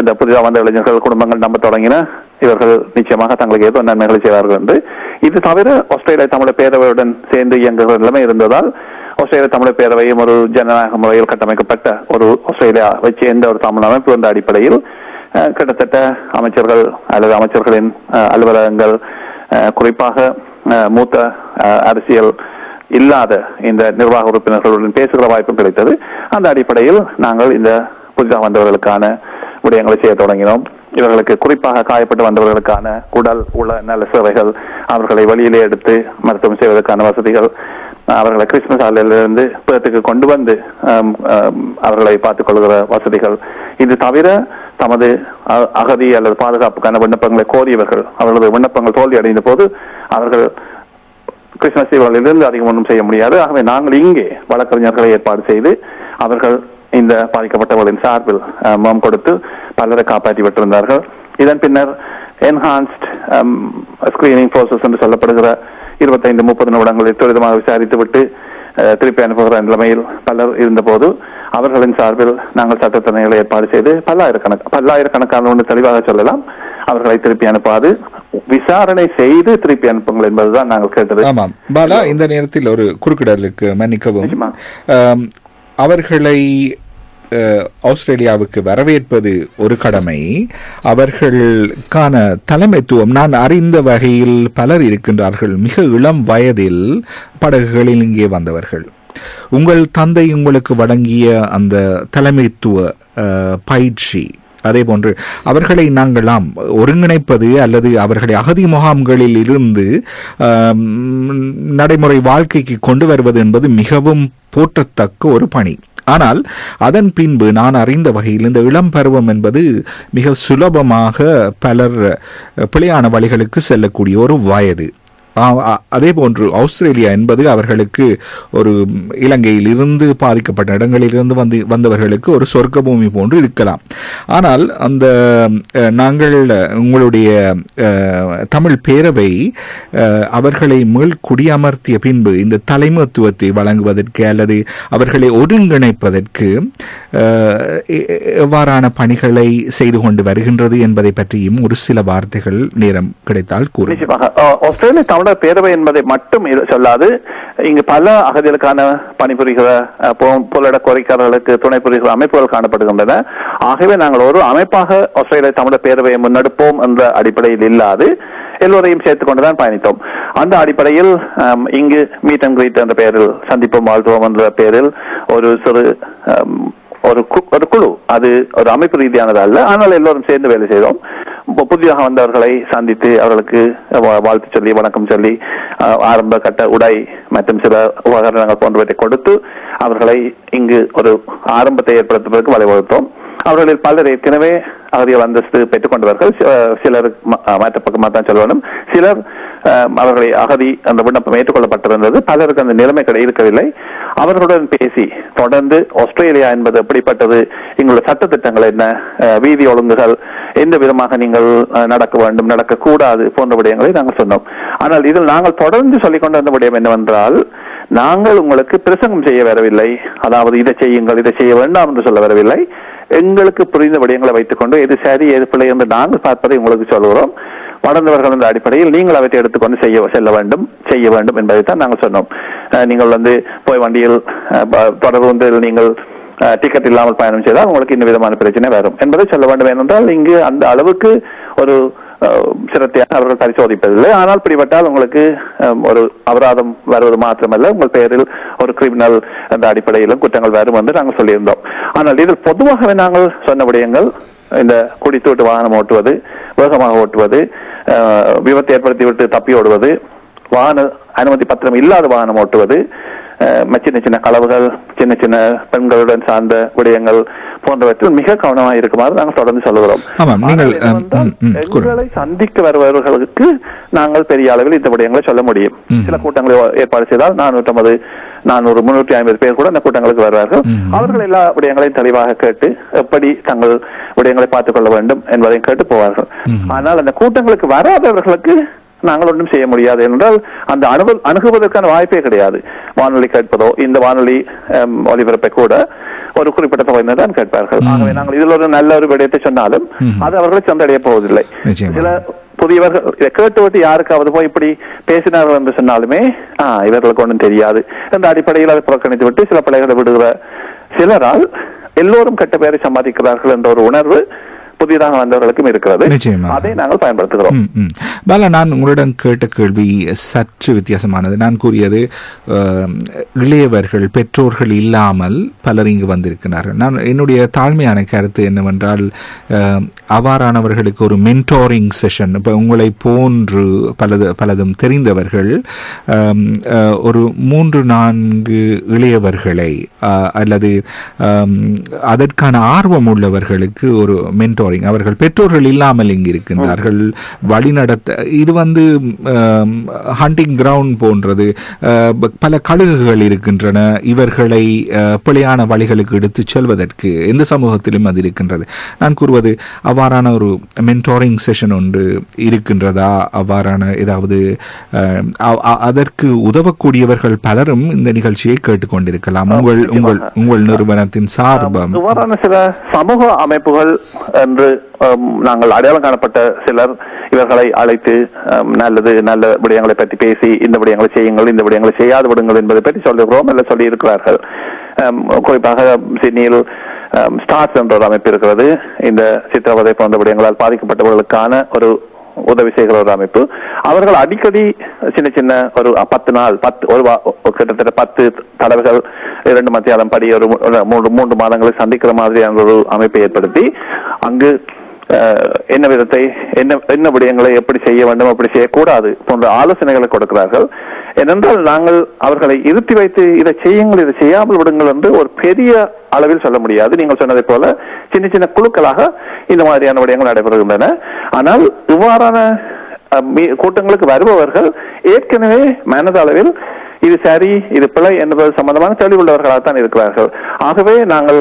இந்த புதிதாக வந்த இளைஞர்கள் குடும்பங்கள் நம்ப தொடங்கின இவர்கள் நிச்சயமாக தங்களுக்கு ஏதோ நன்மைகளை செய்வார்கள் என்று. இது தவிர ஆஸ்திரேலியா தமிழர் பேரவையுடன் சேர்ந்து இயங்குகிற நிலைமை இருந்ததால் ஆஸ்திரேலிய தமிழர் பேரவையும் ஒரு ஜனநாயக முறையில் கட்டமைக்கப்பட்ட ஒரு ஒஸ்ட்ரேலியா வச்சு எந்த ஒரு தமிழ் அமைப்பு என்ற அடிப்படையில் கிட்டத்தட்ட அமைச்சர்கள் அல்லது அமைச்சர்களின் அலுவலகங்கள் குறிப்பாக மூத்த அரசியல் இல்லாத இந்த நிர்வாக உறுப்பினர்களுடன் பேசுகிற வாய்ப்பும் கிடைத்தது அந்த அடிப்படையில் நாங்கள் இந்த புதிதாக வந்தவர்களுக்கான விடயங்களை செய்ய தொடங்கினோம் இவர்களுக்கு குறிப்பாக காயப்பட்டு வந்தவர்களுக்கான உடல் உள நல சேவைகள் அவர்களை வெளியிலே எடுத்து மருத்துவம் செய்வதற்கான வசதிகள் அவர்களை கிறிஸ்துமஸ் ஆலையிலிருந்து பேர்த்துக்கு கொண்டு வந்து அவர்களை பார்த்துக் கொள்கிற வசதிகள். இது தவிர தமது அ- அகதி அல்லது பாதுகாப்புக்கான விண்ணப்பங்களை கோரியவர்கள் அவர்களது விண்ணப்பங்கள் தோல்வி அடைந்த போது அவர்கள் கிறிஸ்துமஸ் தீவுகளிலிருந்து அதிகம் ஒன்றும் செய்ய முடியாது. ஆகவே நாங்கள் இங்கே வழக்கறிஞர்களை ஏற்பாடு செய்து அவர்கள் இந்த பாதிக்கப்பட்டவர்களின் சார்பில் முகம் கொடுத்து பலரை காப்பாற்றி விட்டிருந்தார்கள். இதன் பின்னர் என்ஹான்ஸ்ட் ஸ்கிரீனிங் ப்ரோசஸ் என்று சொல்லப்படுகிற இருபத்தைந்து முப்பது நிமிடங்களில் துரிதமாக விசாரித்துவிட்டு திருப்பி அனுப்புகிற நிலைமையில் பலர் இருந்தபோது அவர்களின் சார்பில் நாங்கள் சட்டத்தரணிகளை ஏற்பாடு செய்து பல்லாயிரக்கணக்கு பல்லாயிரக்கணக்கான ஒன்று தெளிவாக சொல்லலாம். அவர்களை திருப்பி அனுப்பாது. விசாரணை செய்து திருப்பி அனுப்புங்கள் என்பதுதான் நாங்கள் கேட்டது. ஆமாம். பாலா இந்த நேரத்தில் ஒரு குறுக்கிடலுக்கு மன்னிக்கவும். அவர்களை ஆஸ்திரேலியாவுக்கு வரவேற்பது ஒரு கடமை. அவர்களுக்கான தலைமைத்துவம் நான் அறிந்த வகையில் பலர் இருக்கின்றார்கள். மிக இளம் வயதில் படகுகளில் இங்கே வந்தவர்கள். உங்கள் தந்தை உங்களுக்கு வழங்கிய அந்த தலைமைத்துவ பயிற்சி அதே போன்று அவர்களை நாங்களாம் ஒருங்கிணைப்பது அல்லது அவர்களை அகதி முகாம்களில் இருந்து நடைமுறை வாழ்க்கைக்கு கொண்டு வருவது என்பது மிகவும் போற்றத்தக்க ஒரு பணி. ஆனால் அதன் பின்பு நான் அறிந்த வகையில் இந்த இளம் பருவம் என்பது மிக சுலபமாக பலர் பிழையான வழிகளுக்கு செல்லக்கூடிய ஒரு வயது. அதே போன்று ஆஸ்திரேலியா என்பது அவர்களுக்கு ஒரு இலங்கையில் இருந்து பாதிக்கப்பட்ட இடங்களிலிருந்து வந்து வந்தவர்களுக்கு ஒரு சொர்க்க பூமி போன்று இருக்கலாம். ஆனால் அந்த நாங்கள் உங்களுடைய தமிழ் பேரவை அஹ், அவர்களை மீள் குடியமர்த்திய பின்பு இந்த தலைமத்துவத்தை வழங்குவதற்கு அல்லது அவர்களை ஒருங்கிணைப்பதற்கு எவ்வாறான பணிகளை செய்து கொண்டு வருகின்றது என்பதை பற்றியும் ஒரு சில வார்த்தைகள் நேரம் கிடைத்தால் கூறும் ஆஸ்திரேலிய தமிழ் ஆஸ்திரேலிய பேரவை என்பதை மட்டும் சொல்லாது இங்கு பல அகதிகளுக்கான பணிபுரிகிற புலட கோரிக்கையாளர்களுக்கு துணை புரிகிற அமைப்புகள் காணப்படுகின்றன. ஆகவே நாங்கள் ஒரு அமைப்பாக ஆஸ்திரேலிய தமிழர் பேரவையை முன்னெடுப்போம் என்ற அடிப்படையில் இல்லாது எல்லோரையும் சேர்த்துக் கொண்டுதான் பயணித்தோம். அந்த அடிப்படையில் இங்கு மீட் அண்ட் கிரீட் என்ற பெயரில் சந்திப்போம் வாழ்த்துவோம் என்ற பெயரில் ஒரு சிறு ஒரு கு- ஒரு குழு. அது ஒரு அமைப்பு ரீதியானது அல்ல ஆனால் எல்லோரும் சேர்ந்து வேலை செய்தோம். புதிதாக வந்தவர்களை சந்தித்து அவர்களுக்கு வா- வாழ்த்து சொல்லி வணக்கம் சொல்லி ஆரம்ப கட்ட உடை மற்றும் சில உபகரணங்கள் போன்றவற்றை கொடுத்து அவர்களை இங்கு ஒரு ஆரம்பத்தை ஏற்படுத்துவதற்கு வழிவகுத்தோம். அவர்களில் பலர் ஏற்கனவே அகதிகள் அந்தஸ்து பெற்றுக் கொண்டவர்கள் சிலர் ம- மற்ற பக்கமாக தான் சொல்ல சிலர் அவர்களை அகதி அந்த விண்ணப்பம் ஏற்றுக்கொள்ளப்பட்டிருந்தது. பலருக்கு அந்த நிலைமை கடை இருக்கவில்லை. அவர்களுடன் பேசி தொடர்ந்து ஆஸ்திரேலியா என்பது எப்படிப்பட்டது எங்களுடைய சட்டத்திட்டங்கள் என்ன வீதி ஒழுங்குகள் எந்த விதமாக நீங்கள் நடக்க வேண்டும் நடக்கக்கூடாது போன்ற விடயங்களை நாங்கள் சொன்னோம். ஆனால் இதில் நாங்கள் தொடர்ந்து சொல்லிக் கொண்டு வந்த விடயம் என்னவென்றால் நாங்கள் உங்களுக்கு பிரசங்கம் செய்ய வரவில்லை. அதாவது இதை செய்யுங்கள் இதை செய்ய வேண்டாம் என்று சொல்ல வரவில்லை. எங்களுக்கு புரிந்த விடயங்களை வைத்துக்கொண்டு எது சரி எது பிள்ளை என்று நாங்கள் பார்ப்பதை உங்களுக்கு சொல்கிறோம். வளர்ந்தவர்கள் என்ற அடிப்படையில் நீங்கள் அவற்றை எடுத்துக்கொண்டு செய்ய செல்ல வேண்டும் செய்ய வேண்டும் என்பதைத்தான் நாங்கள் சொன்னோம். நீங்கள் வந்து போய் வண்டியில் தொடர்பு நீங்கள் டிக்கெட் இல்லாமல் பயணம் செய்தால் உங்களுக்கு இந்த விதமான பிரச்சனை வரும். என்பதை சொல்ல வேண்டும் ஏனென்றால் இங்கு அந்த அளவுக்கு ஒரு சிரத்தையாக அவர்கள் பரிசோதிப்பதில்லை. ஆனால் பிடிபட்டால் உங்களுக்கு ஒரு அபராதம் வருவது மாத்திரமல்ல. உங்கள் பெயரில் ஒரு கிரிமினல் என்ற அடிப்படையிலும் குற்றங்கள் வரும் என்று நாங்கள் சொல்லியிருந்தோம். ஆனால் இதில் பொதுவாகவே நாங்கள் சொன்ன விடயங்கள் இந்த குடித்துவிட்டு வாகனம் ஓட்டுவது வேகமாக ஓட்டுவது விபத்தை விபத்து ஏற்படுத்தி விட்டு தப்பி ஓடுவது வாகன அனுமதி பத்திரம் இல்லாத வாகனம் ஓட்டுவது சின்ன சின்ன களவுகள் சின்ன சின்ன பெண்களுடன் சார்ந்த விடயங்கள் போன்றவற்றில் மிக கவனமாக இருக்குமாறு நாங்கள் தொடர்ந்து சொல்லுகிறோம். எங்களை சந்திக்க வருபவர்களுக்கு நாங்கள் பெரிய அளவில் இந்த விடயங்களை சொல்ல முடியும். சில கூட்டங்களை ஏற்பாடு செய்தால் நானூற்றம்பது நானூறு முன்னூற்றி ஐம்பது பேர் கூட இந்த கூட்டங்களுக்கு வருவார்கள். அவர்கள் எல்லா விடயங்களையும் தெளிவாக கேட்டு எப்படி தங்கள் விடயங்களை பார்த்துக் கொள்ள வேண்டும் என்பதையும் கேட்டு போவார்கள். ஆனால் அந்த கூட்டங்களுக்கு வராதவர்களுக்கு நாங்கள் ஒன்றும் செய்ய முடியாது என்றால் அந்த அணுகு அணுகுவதற்கான வாய்ப்பே கிடையாது வானொலி கேட்பதோ இந்த வானொலி ஒலிபரப்பை கூட ஒரு குறிப்பிட்ட தொகையினர் தான் கேட்பார்கள். ஆகவே நாங்கள் இதில் ஒரு நல்ல ஒரு விடயத்தை சொன்னாலும். அது அவர்களை சென்றடைய போவதில்லை. சில புதியவர்கள் இதை கேட்டுவிட்டு யாருக்காவது போய் இப்படி பேசினார்கள் என்று சொன்னாலுமே ஆ இவர்களுக்கு ஒன்றும் தெரியாது என்ற அடிப்படையில் அதை புறக்கணித்து விட்டு சில பிள்ளைகளை விடுகிற சிலரால் எல்லோரும் கெட்ட பெயரை சம்பாதிக்கிறார்கள் என்ற ஒரு உணர்வு புதிதாக வந்தவர்களுக்கும் இருக்கிறது. அதை நாங்கள் பயன்படுத்துகிறோம். பாலா நான் உங்களிடம் கேட்ட கேள்வி சற்று வித்தியாசமானது நான் கூறியது இளையவர்கள் பெற்றோர்கள் இல்லாமல் பலர் இங்கு வந்திருக்கிறார்கள் நான் என்னுடைய தாழ்மையான கருத்து என்னவென்றால் அவ்வாறானவர்களுக்கு ஒரு மென்டோரிங் செஷன் இப்போ உங்களை போன்று பலது பலதும் தெரிந்தவர்கள் ஒரு மூன்று நான்கு இளையவர்களை அல்லது அதற்கான ஆர்வம் உள்ளவர்களுக்கு ஒரு மென்டோரிங் அவர்கள் பெற்றோர்கள் இல்லாமல் இங்கு இருக்கின்றார்கள். வழிநடத்த இது வந்து ஹண்டிங் கிரவுண்ட் போன்றது. பல கழுகுகள் இருக்கின்றன. இவர்களை பிழையான வழிகளுக்கு எடுத்துச் செல்வதற்கு எந்த சமூகத்திலும் அது இருக்கின்றது. நான் கூறுவது அவ்வாறான ஒரு மென்டோரிங் செஷன் ஒன்று இருக்கின்றதா? அவ்வாறான ஏதாவது அதற்கு உதவக்கூடியவர்கள் பலரும் இந்த நிகழ்ச்சியை கேட்டுக்கொண்டிருக்கலாம். உங்கள் உங்கள் உங்கள் நிறுவனத்தின் சார்பம். இவ்வாறான சில சமூக அமைப்புகள் என்று நாங்கள் அடையாளம் காணப்பட்ட சிலர் இவர்களை அழைத்து நல்லது நல்ல விடயங்களை பற்றி பேசி இந்த விடயங்களை செய்யுங்கள் இந்த விடயங்களை செய்யாது விடுங்கள் என்பதை பற்றி சொல்லுகிறோம் அல்ல சொல்லி இருக்கிறார்கள் குறிப்பாக சிட்னியில் ஸ்டார்ஸ் என்ற ஒரு அமைப்பு இருக்கிறது. இந்த சித்திரவதை போன்ற விடயங்களால் பாதிக்கப்பட்டவர்களுக்கான ஒரு உதவி செய்கிற ஒரு அமைப்பு அவர்கள் அடிக்கடி சின்ன சின்ன ஒரு பத்து நாள் பத்து ஒரு வா- கிட்டத்தட்ட பத்து தடவைகள் இரண்டு மத்தியாலம் படி ஒரு மூன்று மூன்று மாதங்களை சந்திக்கிற மாதிரியான ஒரு அமைப்பை ஏற்படுத்தி அங்கு என்ன விதத்தை என்ன என்ன விடயங்களை எப்படி செய்ய வேண்டும் எப்படி செய்யக்கூடாது போன்ற ஆலோசனைகளை கொடுக்கிறார்கள். ஏனென்றால் நாங்கள் அவர்களை இருத்தி வைத்து இதை செய்யுங்கள் இதை செய்யாமல் விடுங்கள் என்று ஒரு பெரிய அளவில் சொல்ல முடியாது. நீங்கள் சொன்னதை போல சின்ன சின்ன குழுக்களாக இந்த மாதிரியான விடயங்கள் நடைபெறுகின்றன. ஆனால் இவ்வாறான கூட்டங்களுக்கு வருபவர்கள் ஏற்கனவே மனதளவில் இது சரி இது பிழை என்பது சம்பந்தமான தெளிவுள்ளவர்களாகத்தான் இருக்கிறார்கள். ஆகவே நாங்கள்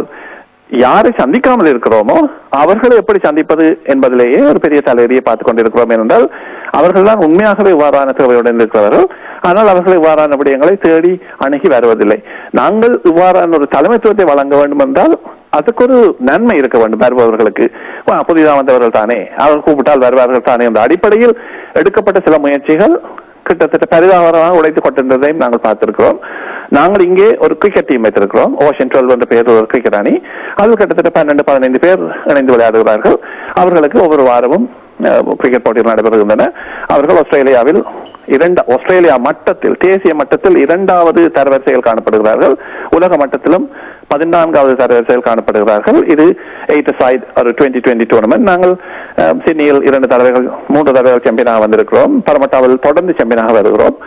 யாரை சந்திக்காமல் இருக்கிறோமோ அவர்களை எப்படி சந்திப்பது என்பதிலேயே ஒரு பெரிய தலைவரியை பார்த்துக் கொண்டிருக்கிறோம் என்றால் அவர்கள் தான் உண்மையாகவே இவ்வாறான தேவையுடன் இருக்கிறார்கள் ஆனால் அவர்கள் இவ்வாறான விடயங்களை தேடி அணுகி வருவதில்லை. நாங்கள் இவ்வாறான ஒரு தலைமைத்துவத்தை வழங்க வேண்டும் என்றால் அதுக்கு ஒரு நன்மை இருக்க வேண்டும் வருபவர்களுக்கு. புதிதாக வந்தவர்கள் தானே. அவர்கள் கூப்பிட்டால் வருவார்கள் தானே என்ற அடிப்படையில் எடுக்கப்பட்ட சில முயற்சிகள் கிட்டத்தட்ட பரிதாபமாக உழைத்துக் கொண்டிருந்ததையும் நாங்கள் பார்த்திருக்கிறோம். நாங்கள் இங்கே ஒரு கிரிக்கெட் டீம் வைத்திருக்கிறோம். ஓஷன் டுவெல் என்ற பெயர் ஒரு கிரிக்கெட் அணி. அதில் கிட்டத்தட்ட பன்னெண்டு பதினைந்து பேர் இணைந்து விளையாடுகிறார்கள். அவர்களுக்கு ஒவ்வொரு வாரமும் கிரிக்கெட் போட்டிகள் நடைபெறுகின்றன. அவர்கள் ஆஸ்திரேலியாவில் இரண்டு ஆஸ்திரேலியா மட்டத்தில் தேசிய மட்டத்தில் இரண்டாவது தரவரிசையில் காணப்படுகிறார்கள். உலக மட்டத்திலும் பதினான்காவது தரவரிசையில் காணப்படுகிறார்கள். இது எயிட் சைட் ஒரு டுவெண்ட்டி டுவெண்ட்டி டூர்னமெண்ட் நாங்கள் சிட்னியில் இரண்டு தடவைகள் மூன்று தடவைகள் சாம்பியனாக வந்திருக்கிறோம். பரமட்டாவில் தொடர்ந்து சாம்பியனாக வருகிறோம்.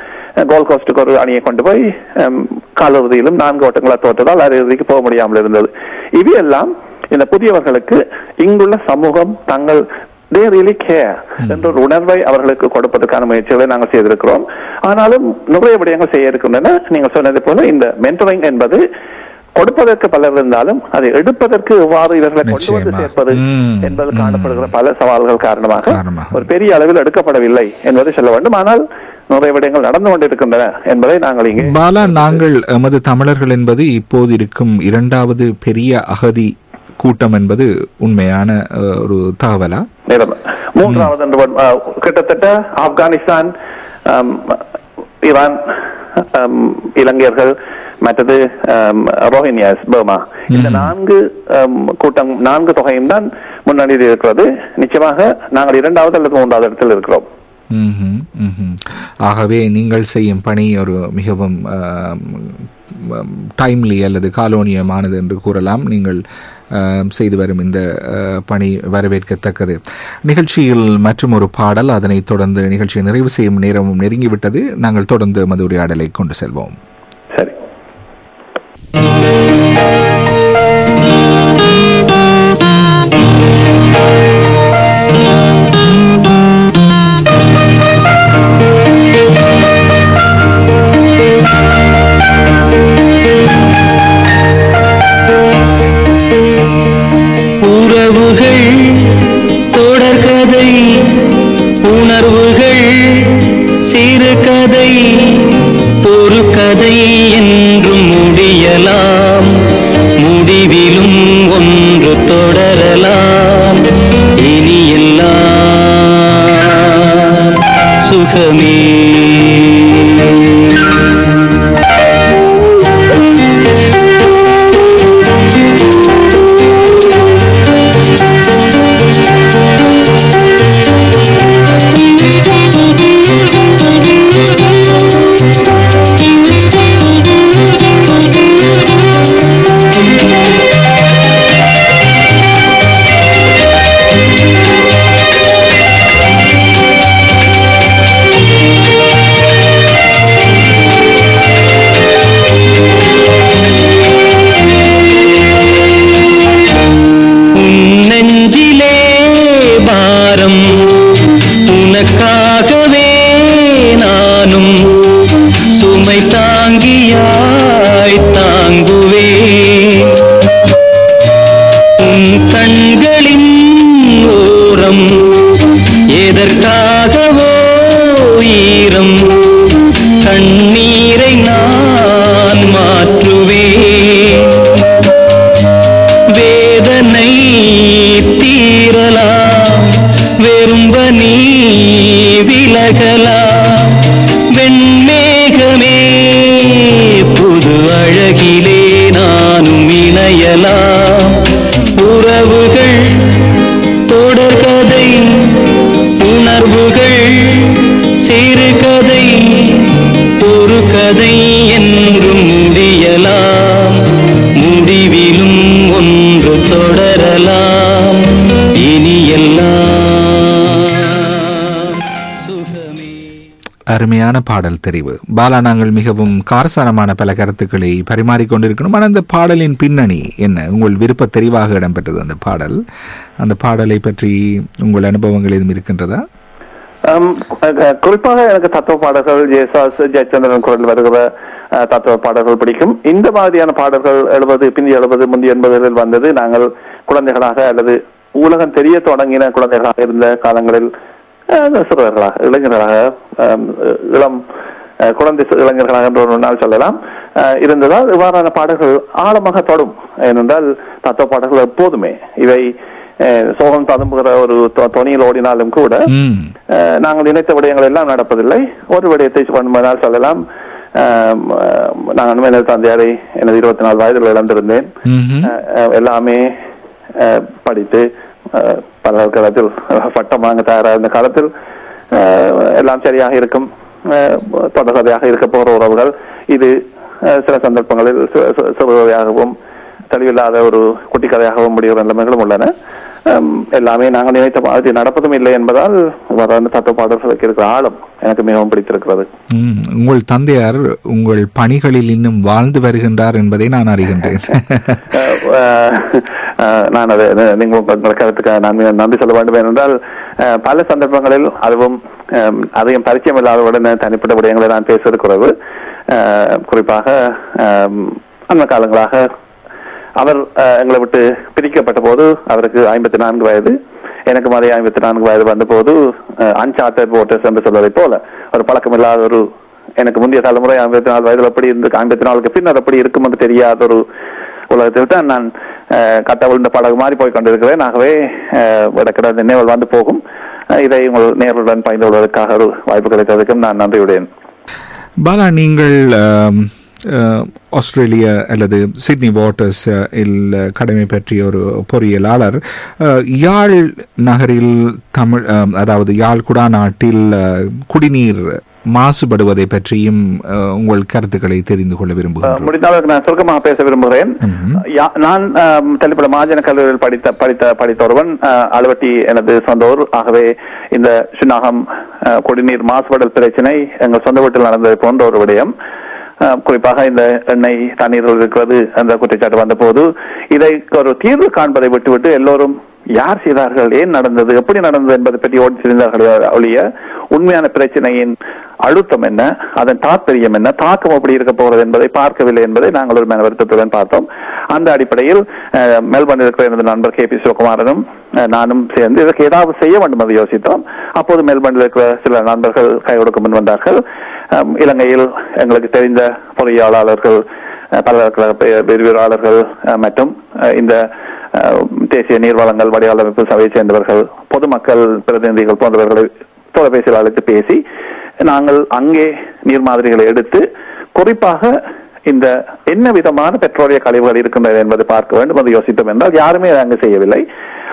கோல் கோஸ்டுக்கு ஒரு அணியை கொண்டு போய் காலிறுதியிலும் நான்கு ஓட்டங்களால் தோற்றதால் அரையிறுதிக்கு போக முடியாமல் இருந்தது. இவையெல்லாம் இந்த புதியவர்களுக்கு இங்குள்ள சமூகம் தங்கள் தே ரியலி கேர் என்ற ஒரு உணர்வை அவர்களுக்கு கொடுப்பதற்கான முயற்சிகளை நாங்கள் செய்திருக்கிறோம். ஆனாலும் நிறைய விடயங்கள் செய்ய இருக்கின்றன. நீங்கள் சொன்னது போல இந்த மென்டரிங் என்பது கொடுப்பதற்கு பலர் இருந்தாலும் அதை எடுப்பதற்கு எவ்வாறு இவர்களை கொண்டு வந்து. சேர்ப்பது என்பது. காணப்படுகிற பல சவால்கள் காரணமாக. ஒரு பெரிய அளவில் எடுக்கப்படவில்லை என்பதை சொல்ல வேண்டும் ஆனால் நிறைய விடயங்கள் நடந்து கொண்டிருக்கின்றன என்பதை நாங்கள் இங்கே பாலா நாங்கள் எமது தமிழர்கள் என்பது இப்போது இருக்கும் இரண்டாவது பெரிய அகதி கூட்டம் என்பது உண்மையான ஒரு தகவலா மூன்றாவது கிட்டத்தட்ட ஆப்கானிஸ்தான் ஈரான் இலங்கையர்கள் மற்றது ரோஹினியாஸ் பர்மா இந்த நான்கு கூட்டம் நான்கு தொகையும் தான் முன்னணியில் இருக்கிறது. நிச்சயமாக நாங்கள் இரண்டாவது அல்லது மூன்றாவது இடத்தில் இருக்கிறோம். ஆகவே நீங்கள் செய்யும் பணி ஒரு மிகவும் டைம்லி அல்லது காலோனியமானது என்று கூறலாம். நீங்கள் செய்து வரும் இந்த பணி வரவேற்கத்தக்கது. நிகழ்ச்சியில் மற்றும் ஒரு பாடல் அதனைத் தொடர்ந்து நிகழ்ச்சியை நிறைவு செய்யும் நேரமும் நெருங்கிவிட்டது. நாங்கள் தொடர்ந்து மது உரையாடலை கொண்டு செல்வோம். பாடல் தெரிவு. பாலா நாங்கள் மிகவும் காரசாரமான பல கருத்துக்களை பரிமாறிக்கொண்டிருக்கணும் ஆனால் அந்த பாடலின் பின்னணி என்ன? உங்கள் விருப்ப தெரிவாக இடம்பெற்றது அந்த பாடல். அந்த பாடலை பற்றி உங்கள் அனுபவங்கள் எதுவும் இருக்கின்றதா? அஹ், குறிப்பாக எனக்கு தத்துவ பாடல்கள் ஜெயசாஸ் ஜெயச்சந்திரன் குரல் வருகிற தத்துவ பாடல்கள் பிடிக்கும். இந்த மாதிரியான பாடல்கள் எழுபது பிந்தி எழுபது முந்தி எண்பதுகளில் வந்தது நாங்கள் குழந்தைகளாக அல்லது உலகம் தெரிய தொடங்கின குழந்தைகளாக இருந்த காலங்களில் சிறுவர்களாக இளைஞர்களாக இளம் குழந்தை இளைஞர்களாக என்று நாள் சொல்லலாம். இருந்ததால் இவ்வாறான பாடல்கள் ஆழமாக தொடும். ஏனென்றால் தத்துவ பாடல்கள் எப்போதுமே இவை சோகம் ததும்புகிற ஒரு தொ- தொனியில் ஓடினாலும் கூட நாங்கள் நினைத்த விடயங்கள் எல்லாம் நடப்பதில்லை. ஒரு விடயத்தை பண்ணுவதால் சொல்லலாம். நான் அண்மையில் தந்தையாரை எனது இருபத்தி நாலு வயதில் இழந்திருந்தேன். எல்லாமே படித்து அஹ், காலத்தில் பட்டம் வாங்க தயாராக இருந்த காலத்தில் அஹ், எல்லாம் சரியாக இருக்கும் அஹ், தொடர்கதையாக இருக்க போகிற உறவுகள் இது அஹ், சில சந்தர்ப்பங்களில் சிறுகதையாகவும் தெளிவில்லாத ஒரு குட்டி கதையாகவும் முடிகிற நிலைமைகளும் உள்ளன எல்லாமே நாங்கள் நினைத்த மாதிரி நடப்பதும் இல்லை என்பதால் வரான தத்துவ பாடல்களுக்கு இருக்கிற ஆழம் எனக்கு மிகவும் பிடித்திருக்கிறது. உங்கள் தந்தையார் உங்கள் பணிகளில் இன்னும் வாழ்ந்து வருகின்றார் என்பதை நான் அறிகின்றேன் நான் அதை நீங்கள் உங்கள் கருத்துக்கு நான் நன்றி சொல்ல வேண்டும் அஹ், பல சந்தர்ப்பங்களில் அதுவும் அஹ், அதிகம் பரிச்சயம் இல்லாதவுடன் தனிப்பட்ட விடயங்களை நான் பேசுவது குறைவு குறிப்பாக அண்மை காலங்களாக அவர் எங்களை விட்டு பிரிக்கப்பட்ட போது அவருக்கு ஐம்பத்தி நான்கு வயது. எனக்கு மாதிரி ஐம்பத்தி நான்கு வயது வந்தபோது அன்சார்டட் போட்டர்ஸ் என்று சொல்வதை போல ஒரு பழக்கமில்லாத ஒரு எனக்கு முந்தைய தலைமுறை ஐம்பத்தி நாலு வயதில் எப்படி இருந்து ஐம்பத்தி நாலுக்கு பின்னர் எப்படி இருக்கும் என்று தெரியாத ஒரு உலகத்தில் தான் நான் அஹ், இந்த படகு மாதிரி போய் கொண்டிருக்கிறேன். ஆகவே அஹ், இடக்கிட நினைவுகள் வந்து போகும். இதை உங்கள் நேர்களுடன் பகிர்ந்து கொள்வதற்காக ஒரு வாய்ப்பு கிடைக்கிறதுக்கும் நான் நன்றியுடையேன் பாலா நீங்கள் ஆஸ்திரேலிய அல்லது சிட்னி வாட்டர்ஸ் இல் கடமை பற்றிய ஒரு பொறியியலாளர் யாழ் நகரில் தமிழ் அதாவது யாழ் குடாநாட்டில் அஹ், குடிநீர் மாசுபடுவதை பற்றியும் உங்கள் கருத்துக்களை தெரிந்து கொள்ள விரும்புகிறேன் முடிந்த அளவுக்கு நான் சுருக்கமாக பேச விரும்புகிறேன் நான் தெளிப்பட மாஜன கல்லூரியில் படித்த படித்த படித்த ஒருவன் அஹ், அளவட்டி எனது சொந்த ஊர் ஆகவே இந்த சுன்னாகம் அஹ், குடிநீர் மாசுபடல் பிரச்சனை எங்கள் சொந்த வீட்டில் நடந்தது போன்ற ஒரு விடயம் குறிப்பாக இந்த எண்ணெய் தண்ணீரில் இருக்கிறது அந்த குற்றச்சாட்டு வந்தபோது இதை ஒரு தீர்வு காண்பதை விட்டுவிட்டு எல்லோரும் யார் செய்தார்கள் ஏன் நடந்தது எப்படி நடந்தது என்பதை பற்றி ஓடி தெரிந்தார்கள் ஒழிய உண்மையான பிரச்சனையின் அழுத்தம் என்ன அதன் தாத்பரியம் என்ன தாக்கம் எப்படி இருக்க போகிறது என்பதை பார்க்கவில்லை என்பதை நாங்கள் ஒரு மன வருத்தத்துடன் பார்த்தோம். அந்த அடிப்படையில் அஹ், மெல்பர்னில் இருக்கிற எனது நண்பர் கே பி சிவகுமாரனும் நானும் சேர்ந்து இதற்கு ஏதாவது செய்ய வேண்டும் என்று யோசித்தோம். அப்போது மெல்பர்னில் இருக்கிற சில நண்பர்கள் கை கொடுக்க முன் வந்தார்கள். இலங்கையில் எங்களுக்கு தெரிந்த பொறியாளர்கள் பல்கலைக்கழக விரிவுரையாளர்கள் மற்றும் இந்த தேசிய நீர்வளங்கள் வடிவமைப்பு அமைப்பு சபையை சேர்ந்தவர்கள் பொதுமக்கள் பிரதிநிதிகள் போன்றவர்களை தொலைபேசியில் அழைத்து பேசி நாங்கள் அங்கே நீர் மாதிரிகளை எடுத்து குறிப்பாக இந்த என்ன விதமான பெட்ரோலிய கழிவுகள் இருக்கின்றன என்பதை பார்க்க வேண்டும் அது யோசித்தோம் என்றால் யாருமே அங்கு செய்யவில்லை.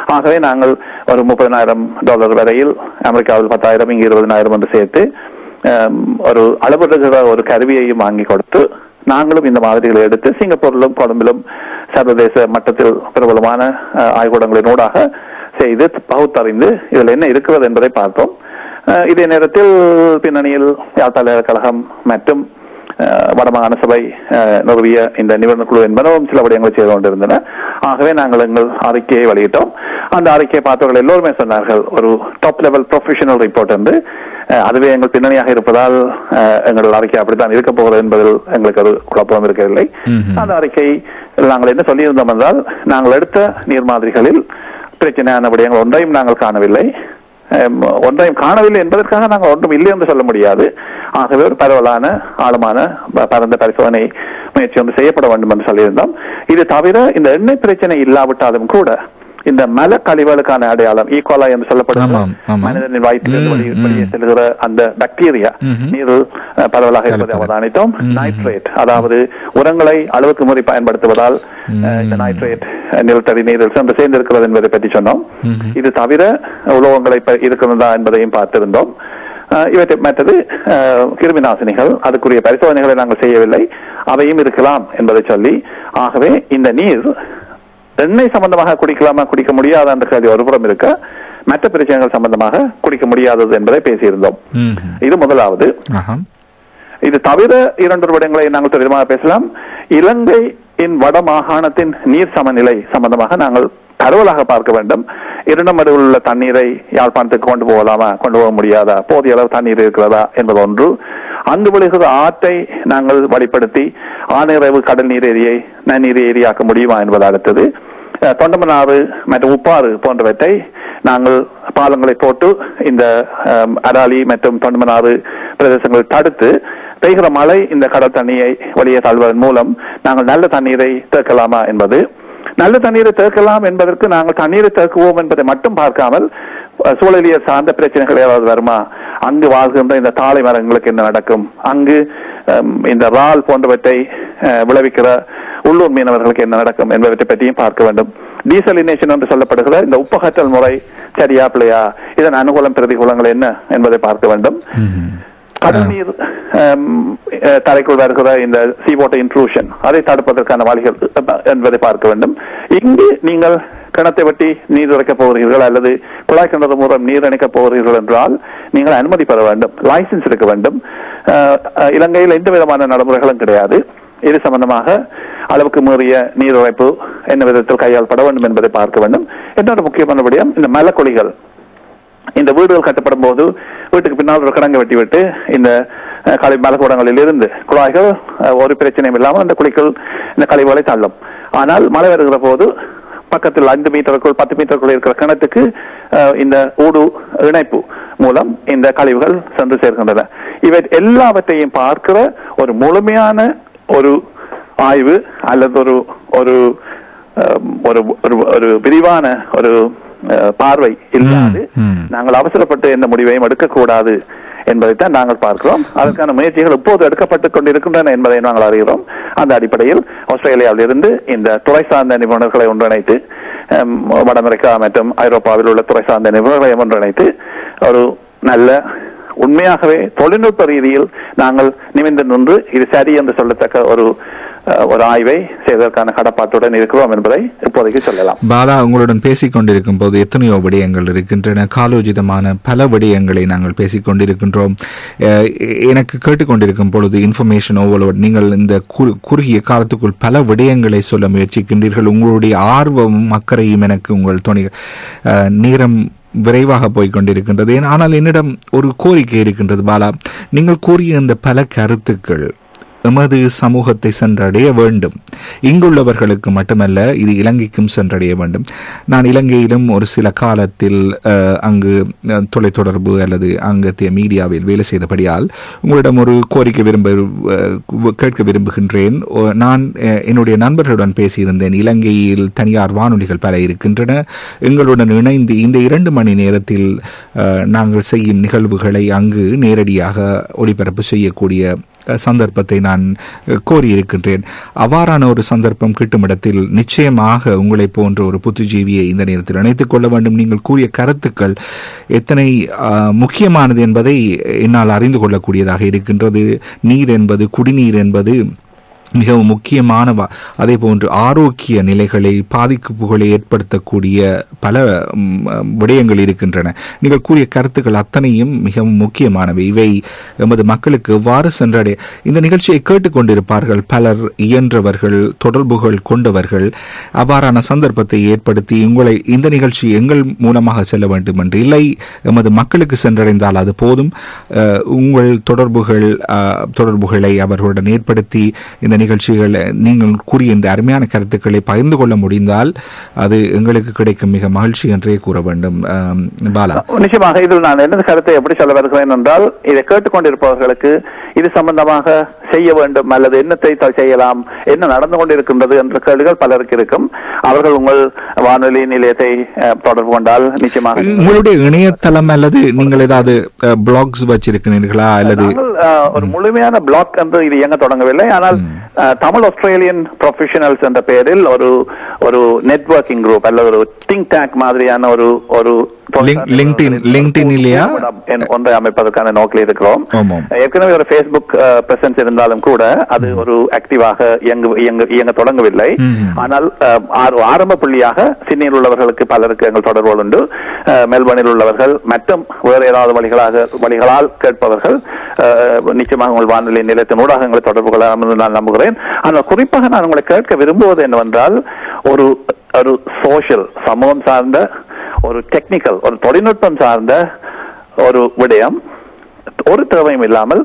ஆகவே நாங்கள் ஒரு முப்பதனாயிரம் டாலர் வரையில் அமெரிக்காவில் பத்தாயிரம் இங்கு இருபதனாயிரம் என்று சேர்த்து ஒரு அளவிடுகிற ஒரு கருவியையும் வாங்கி கொடுத்து நாங்களும் இந்த மாதிரிகளை எடுத்து சிங்கப்பூரிலும் கொழும்பிலும் சர்வதேச மட்டத்தில் பிரபலமான ஆய்வுக்கூடங்களினூடாக செய்து பகுத்தறிந்து இதில் என்ன இருக்கிறது என்பதை பார்த்தோம். இதே நேரத்தில் பின்னணியில் யாழ் கழகம் மற்றும் வடமாகாண சபை நிறுவிய இந்த நிபுணர் குழு என்பதும் சில விடயங்களை செய்து கொண்டிருந்தன ஆகவே நாங்கள் எங்கள் அறிக்கையை வெளியிட்டோம் அந்த அறிக்கையை பார்த்தவர்கள் எல்லோருமே சொன்னார்கள் ஒரு டாப் லெவல் ப்ரொஃபஷனல் ரிப்போர்ட் என்று அதுவே எங்கள் பின்னணியாக இருப்பதால் எங்கள் அறிக்கை அப்படித்தான் இருக்க போகிறது என்பதில் எங்களுக்கு ஒரு குழப்பம் இருக்கவில்லை. அந்த அறிக்கை நாங்கள் என்ன சொல்லியிருந்தோம் என்றால் நாங்கள் எடுத்த நீர் மாதிரிகளில் பிரச்சனையான விடயங்கள் ஒன்றையும் நாங்கள் காணவில்லை. ஒன்றையும் காணவில்லை என்பதற்காக நாங்கள் ஒன்றும் இல்லை என்று சொல்ல முடியாது. ஆகவே ஒரு பரவலான ஆழமான பரந்த பரிசோதனை முயற்சி வந்து செய்யப்பட வேண்டும் என்று சொல்லியிருந்தோம். இது தவிர இந்த எண்ணெய் பிரச்சனை இல்லாவிட்டாலும் கூட இந்த மல கழிவுகளுக்கான அடையாளம் ஈகோலா என்று சொல்லப்படுகிற ஆமாம், ஆமாம். மனிதனின் வயிற்றிலிருந்து வெளியே செல்கிற அந்த பாக்டீரியா. நீரில் பரவலாக இருப்பதை. அவதானித்தோம். நைட்ரேட் அதாவது உரங்களை அளவுக்கு மீறி பயன்படுத்துவதால் இந்த நைட்ரேட் நிலத்தடி நீரில் சென்று சேர்ந்திருக்கிறது என்பதை பற்றி சொன்னோம். இது தவிர உலோகங்களை இருக்கிறதா என்பதையும் பார்த்திருந்தோம் இவற்றை மற்றது கிருமி நாசினிகள் அதுக்குரிய பரிசோதனைகளை நாங்கள் செய்யவில்லை அவையும் இருக்கலாம் என்பதை சொல்லி ஆகவே இந்த நீர் எண்ணெய் சம்பந்தமாக குடிக்கலாமா குடிக்க முடியாத என்ற கேள்வி ஒருபுறம் இருக்க. மற்ற பிரச்சனைகள் சம்பந்தமாக குடிக்க முடியாதது என்பதை பேசியிருந்தோம். இது முதலாவது. இது தவிர இரண்டு விடயங்களை நாங்கள் துரிதமாக பேசலாம். இலங்கையின் வட மாகாணத்தின் நீர் சமநிலை சம்பந்தமாக நாங்கள் பரவலாக பார்க்க வேண்டும். இரண்டாம் அடுவில் உள்ள தண்ணீரை யாழ்ப்பாணத்துக்கு கொண்டு போகலாமா கொண்டு போக முடியாதா போதிய அளவு தண்ணீர் இருக்கிறதா என்பது ஒன்று அங்கு விழுகிற ஆற்றை நாங்கள் வழிப்படுத்தி ஆனைரவு கடல் நீர் ஏரியை நன்னீர் ஏரியாக்க முடியுமா என்பது அடுத்தது. தொண்டமனாறு மற்றும் உப்பாறு போன்றவற்றை நாங்கள் பாலங்களை போட்டு இந்த அடாலி மற்றும் தொண்டமனாறு பிரதேசங்களை தடுத்து பெய்கிற மழை இந்த கடல் தண்ணியை வெளியே தள்ளுவதன் மூலம் நாங்கள் நல்ல தண்ணீரை தேக்கலாமா என்பது. நல்ல தண்ணீரை தேக்கலாம் என்பதற்கு நாங்கள் தண்ணீரை தேக்குவோம் என்பதை மட்டும் பார்க்காமல் சூழலியல் சார்ந்த பிரச்சனைகள் ஏதாவது வருமா? அங்கு வாழ்கின்ற இந்த தாழை மரங்களுக்கு என்ன நடக்கும்? அங்கு இந்த ரால் போன்றவற்றை விளைவிக்கிற உள்ளூர் மீனவர்களுக்கு என்ன நடக்கும் என்பவற்றை பற்றியும் பார்க்க வேண்டும். டீசலினேஷன் என்று சொல்லப்படுகிற இந்த உப்பகற்றல் முறை சரியா பிள்ளையா இதன் அனுகூலம் பிரதிகூலங்கள் என்ன என்பதை பார்க்க வேண்டும். கடல் நீர் தரைக்குள் வருகிற இந்த சீ வாட்டர் இன்ட்ரூஷன் அதை தடுப்பதற்கான வழிகள் என்பதை பார்க்க வேண்டும். இங்கு நீங்கள் கிணத்தை வெட்டி நீர் இறைக்கப் போகிறீர்கள் அல்லது குழாய் கிணறு மூலம் நீர் இணைக்கப் போகிறீர்கள் என்றால் நீங்கள் அனுமதி பெற வேண்டும் லைசன்ஸ் இருக்க வேண்டும். இலங்கையில் எந்த விதமான நடைமுறைகளும் கிடையாது. இது சம்பந்தமாக அளவுக்கு மீறிய நீர் உழைப்பு என்ன விதத்தில் கையாளப்பட வேண்டும் என்பதை பார்க்க வேண்டும். இன்னொரு முக்கியமான விடயம் இந்த மலக்கொழிகள் இந்த வீடுகள் கட்டப்படும் போது வீட்டுக்கு பின்னால் ஒரு கிடங்கு வெட்டி விட்டு இந்த கழிவு கழி மலக்கூடங்களில் இருந்து குழாய்கள் ஒரு பிரச்சனையும் இல்லாமல் அந்த குழிக்குள் இந்த கழிவுகளை தள்ளும். ஆனால் மழை வருகிற போது பக்கத்தில் ஐந்து மீட்டருக்குள் பத்து மீட்டருக்குள் இருக்கிற கிணத்துக்கு இந்த ஊடு இணைப்பு மூலம் இந்த கழிவுகள் சென்று சேர்கின்றன. இவை எல்லாவற்றையும் பார்க்கிற ஒரு முழுமையான ஒரு ஆய்வு அல்லது ஒரு ஒரு ஒரு ஒரு- விரிவான ஒரு பார்வை இல்லாது. நாங்கள் அவசரப்பட்டு எந்த முடிவையும் எடுக்கக்கூடாது என்பதைத்தான் நாங்கள் பார்க்கிறோம் அதற்கான முயற்சிகள் இப்போது எடுக்கப்பட்டுக் கொண்டிருக்கின்றன என்பதை நாங்கள் அறிகிறோம் அந்த அடிப்படையில் ஆஸ்திரேலியாவில் இருந்து இந்த துறை சார்ந்த நிபுணர்களை ஒன்றிணைத்து வட அமெரிக்கா மற்றும் ஐரோப்பாவில் உள்ள துறை சார்ந்த நிபுணர்களை ஒன்றிணைத்து ஒரு நல்ல உண்மையாகவே தொழில்நுட்ப ரீதியில் நாங்கள் நிமிர்ந்து நின்று இது சரி என்று சொல்லத்தக்க ஒரு ஒரு ஆய்வை செய்வதற்கான கடப்பாட்டுடன் இருக்கிறோம் என்பதை இப்போதைக்கு சொல்லலாம். பாலா உங்களுடன் பேசிக் கொண்டிருக்கும் போது எத்தனையோ விடயங்கள் இருக்கின்றன. காலோஜிதமான பல விடயங்களை நாங்கள் பேசிக் கொண்டிருக்கின்றோம் எனக்கு கேட்டுக்கொண்டிருக்கும் பொழுது இன்ஃபர்மேஷன் ஓவர்லோட் நீங்கள் இந்த குறு- குறுகிய காலத்துக்குள் பல விடயங்களை சொல்ல முயற்சிக்கின்றீர்கள். உங்களுடைய ஆர்வமும் அக்கறையும் எனக்கு உங்கள் துணை நேரம் விரைவாக போய்க் கொண்டிருக்கின்றது ஏன் ஆனால் என்னிடம் ஒரு கோரிக்கை இருக்கின்றது பாலா. நீங்கள் கூறிய இந்த பல கருத்துக்கள் எமது சமூகத்தை சென்றடைய வேண்டும். இங்குள்ளவர்களுக்கு மட்டுமல்ல இது இலங்கைக்கும் சென்றடைய வேண்டும். நான் இலங்கையிலும் ஒரு சில காலத்தில் அங்கு தொலைத்தொடர்பு அல்லது அங்கத்திய மீடியாவில் வேலை செய்தபடியால் உங்களிடம் ஒரு கோரிக்கை விரும்ப கேட்க விரும்புகின்றேன். நான் என்னுடைய நண்பர்களுடன் பேசியிருந்தேன். இலங்கையில் தனியார் வானொலிகள் பல இருக்கின்றன. எங்களுடன் இணைந்து இந்த இரண்டு மணி நேரத்தில் நாங்கள் செய்யும் நிகழ்வுகளை அங்கு நேரடியாக ஒளிபரப்பு செய்யக்கூடிய சந்தர்ப்பத்தை நான் கோரியிருக்கின்றேன். அவ்வாறான ஒரு சந்தர்ப்பம் கிட்டும் இடத்தில் நிச்சயமாக உங்களை போன்ற ஒரு புத்துஜீவியை இந்த நேரத்தில் இணைத்துக் கொள்ள வேண்டும். நீங்கள் கூறிய கருத்துக்கள் எத்தனை முக்கியமானது என்பதை என்னால் அறிந்து கொள்ளக்கூடியதாக இருக்கின்றது. நீர் என்பது குடிநீர் என்பது மிகவும் முக்கியமானவா? அதே போன்று ஆரோக்கிய நிலைகளை பாதிப்புகளை ஏற்படுத்தக்கூடிய பல விடயங்கள் இருக்கின்றன. நீங்கள் கூறிய கருத்துக்கள் அத்தனையும் மிகவும் முக்கியமானவை. இவை எமது மக்களுக்கு எவ்வாறு சென்றடைய இந்த நிகழ்ச்சியை கேட்டுக்கொண்டிருப்பார்கள். பலர் இயன்றவர்கள் தொடர்புகள் கொண்டவர்கள். அவ்வாறான சந்தர்ப்பத்தை ஏற்படுத்தி உங்களை இந்த நிகழ்ச்சி எங்கள் மூலமாக செல்ல வேண்டும் என்று இல்லை. எமது மக்களுக்கு சென்றடைந்தால் அது போதும். உங்கள் தொடர்புகள் தொடர்புகளை அவர்களுடன் ஏற்படுத்தி இந்த நிகழ்ச்சிகளை நீங்கள் கூறிய இந்த அருமையான கருத்துக்களை பகிர்ந்து கொள்ள முடிந்தால் அது எங்களுக்கு கிடைக்கும். மிக மகிழ்ச்சி என்றே கூற வேண்டும். அஹ், பாலா. நிச்சயமாக இதில் நான் எனது கருத்தை எப்படி சொல்ல வருகிறேன் என்றால் இதை கேட்டுக்கொண்டிருப்பவர்களுக்கு இது சம்பந்தமாக செய்ய வேண்டும் அல்லது என்னத்தை செய்யலாம்? என்ன நடந்து கொண்டிருக்கின்றது என்ற கேள்விகள் பலருக்கு இருக்கும். அவர்கள் உங்கள் வானொலி நிலையத்தை தொடர்பு கொண்டால் நிச்சயமாக உங்களுடைய இணையதளம் அல்லது நீங்கள் ஏதாவது பிளாக்ஸ் வச்சிருக்கிறீர்களா? அல்லது ஒரு முழுமையான பிளாக் என்று இது இயங்க தொடங்கவில்லை. ஆனால் தமிழ் ஆஸ்திரேலியன் ப்ரொஃபஷனல்ஸ் என்ற பெயரில் ஒரு ஒரு நெட்வொர்க்கிங் குரூப் அல்லது ஒரு திங்க் டேங்க் மாதிரியான ஒரு ஒரு Link- LinkedIn- LinkedIn இல்லையா? என் ஒன்றை அமைப்பதற்கான நோக்கில் இருக்கிறோம். ஏற்கனவே ஒரு ஃபேஸ்புக் பிரசன்ஸ் இருந்தாலும் கூட அது ஒரு ஆக்டிவாக இயங்கு இயங்க இயங்க தொடங்கவில்லை. ஆனால் ஆரம்ப புள்ளியாக சிட்னியில் உள்ளவர்களுக்கு பலருக்கு எங்கள் தொடர்புகள் உண்டு. மெல்பர்னில் உள்ளவர்கள் மற்றும் வேறு ஏதாவது வழிகளாக வழிகளால் கேட்பவர்கள் நிச்சயமாக உங்கள் வானொலி நிலையத்தின் ஊடாக எங்களை தொடர்பு கொள்ளலாம் என்று நான் நம்புகிறேன். ஆனால் குறிப்பாக நான் உங்களை கேட்க விரும்புவது என்னவென்றால் ஒரு ஒரு சோஷியல் சமூகம் சார்ந்த ஒரு டெக்னிக்கல் ஒரு தொழில்நுட்பம் சார்ந்த ஒரு விடயம் ஒரு தேவையும் இல்லாமல்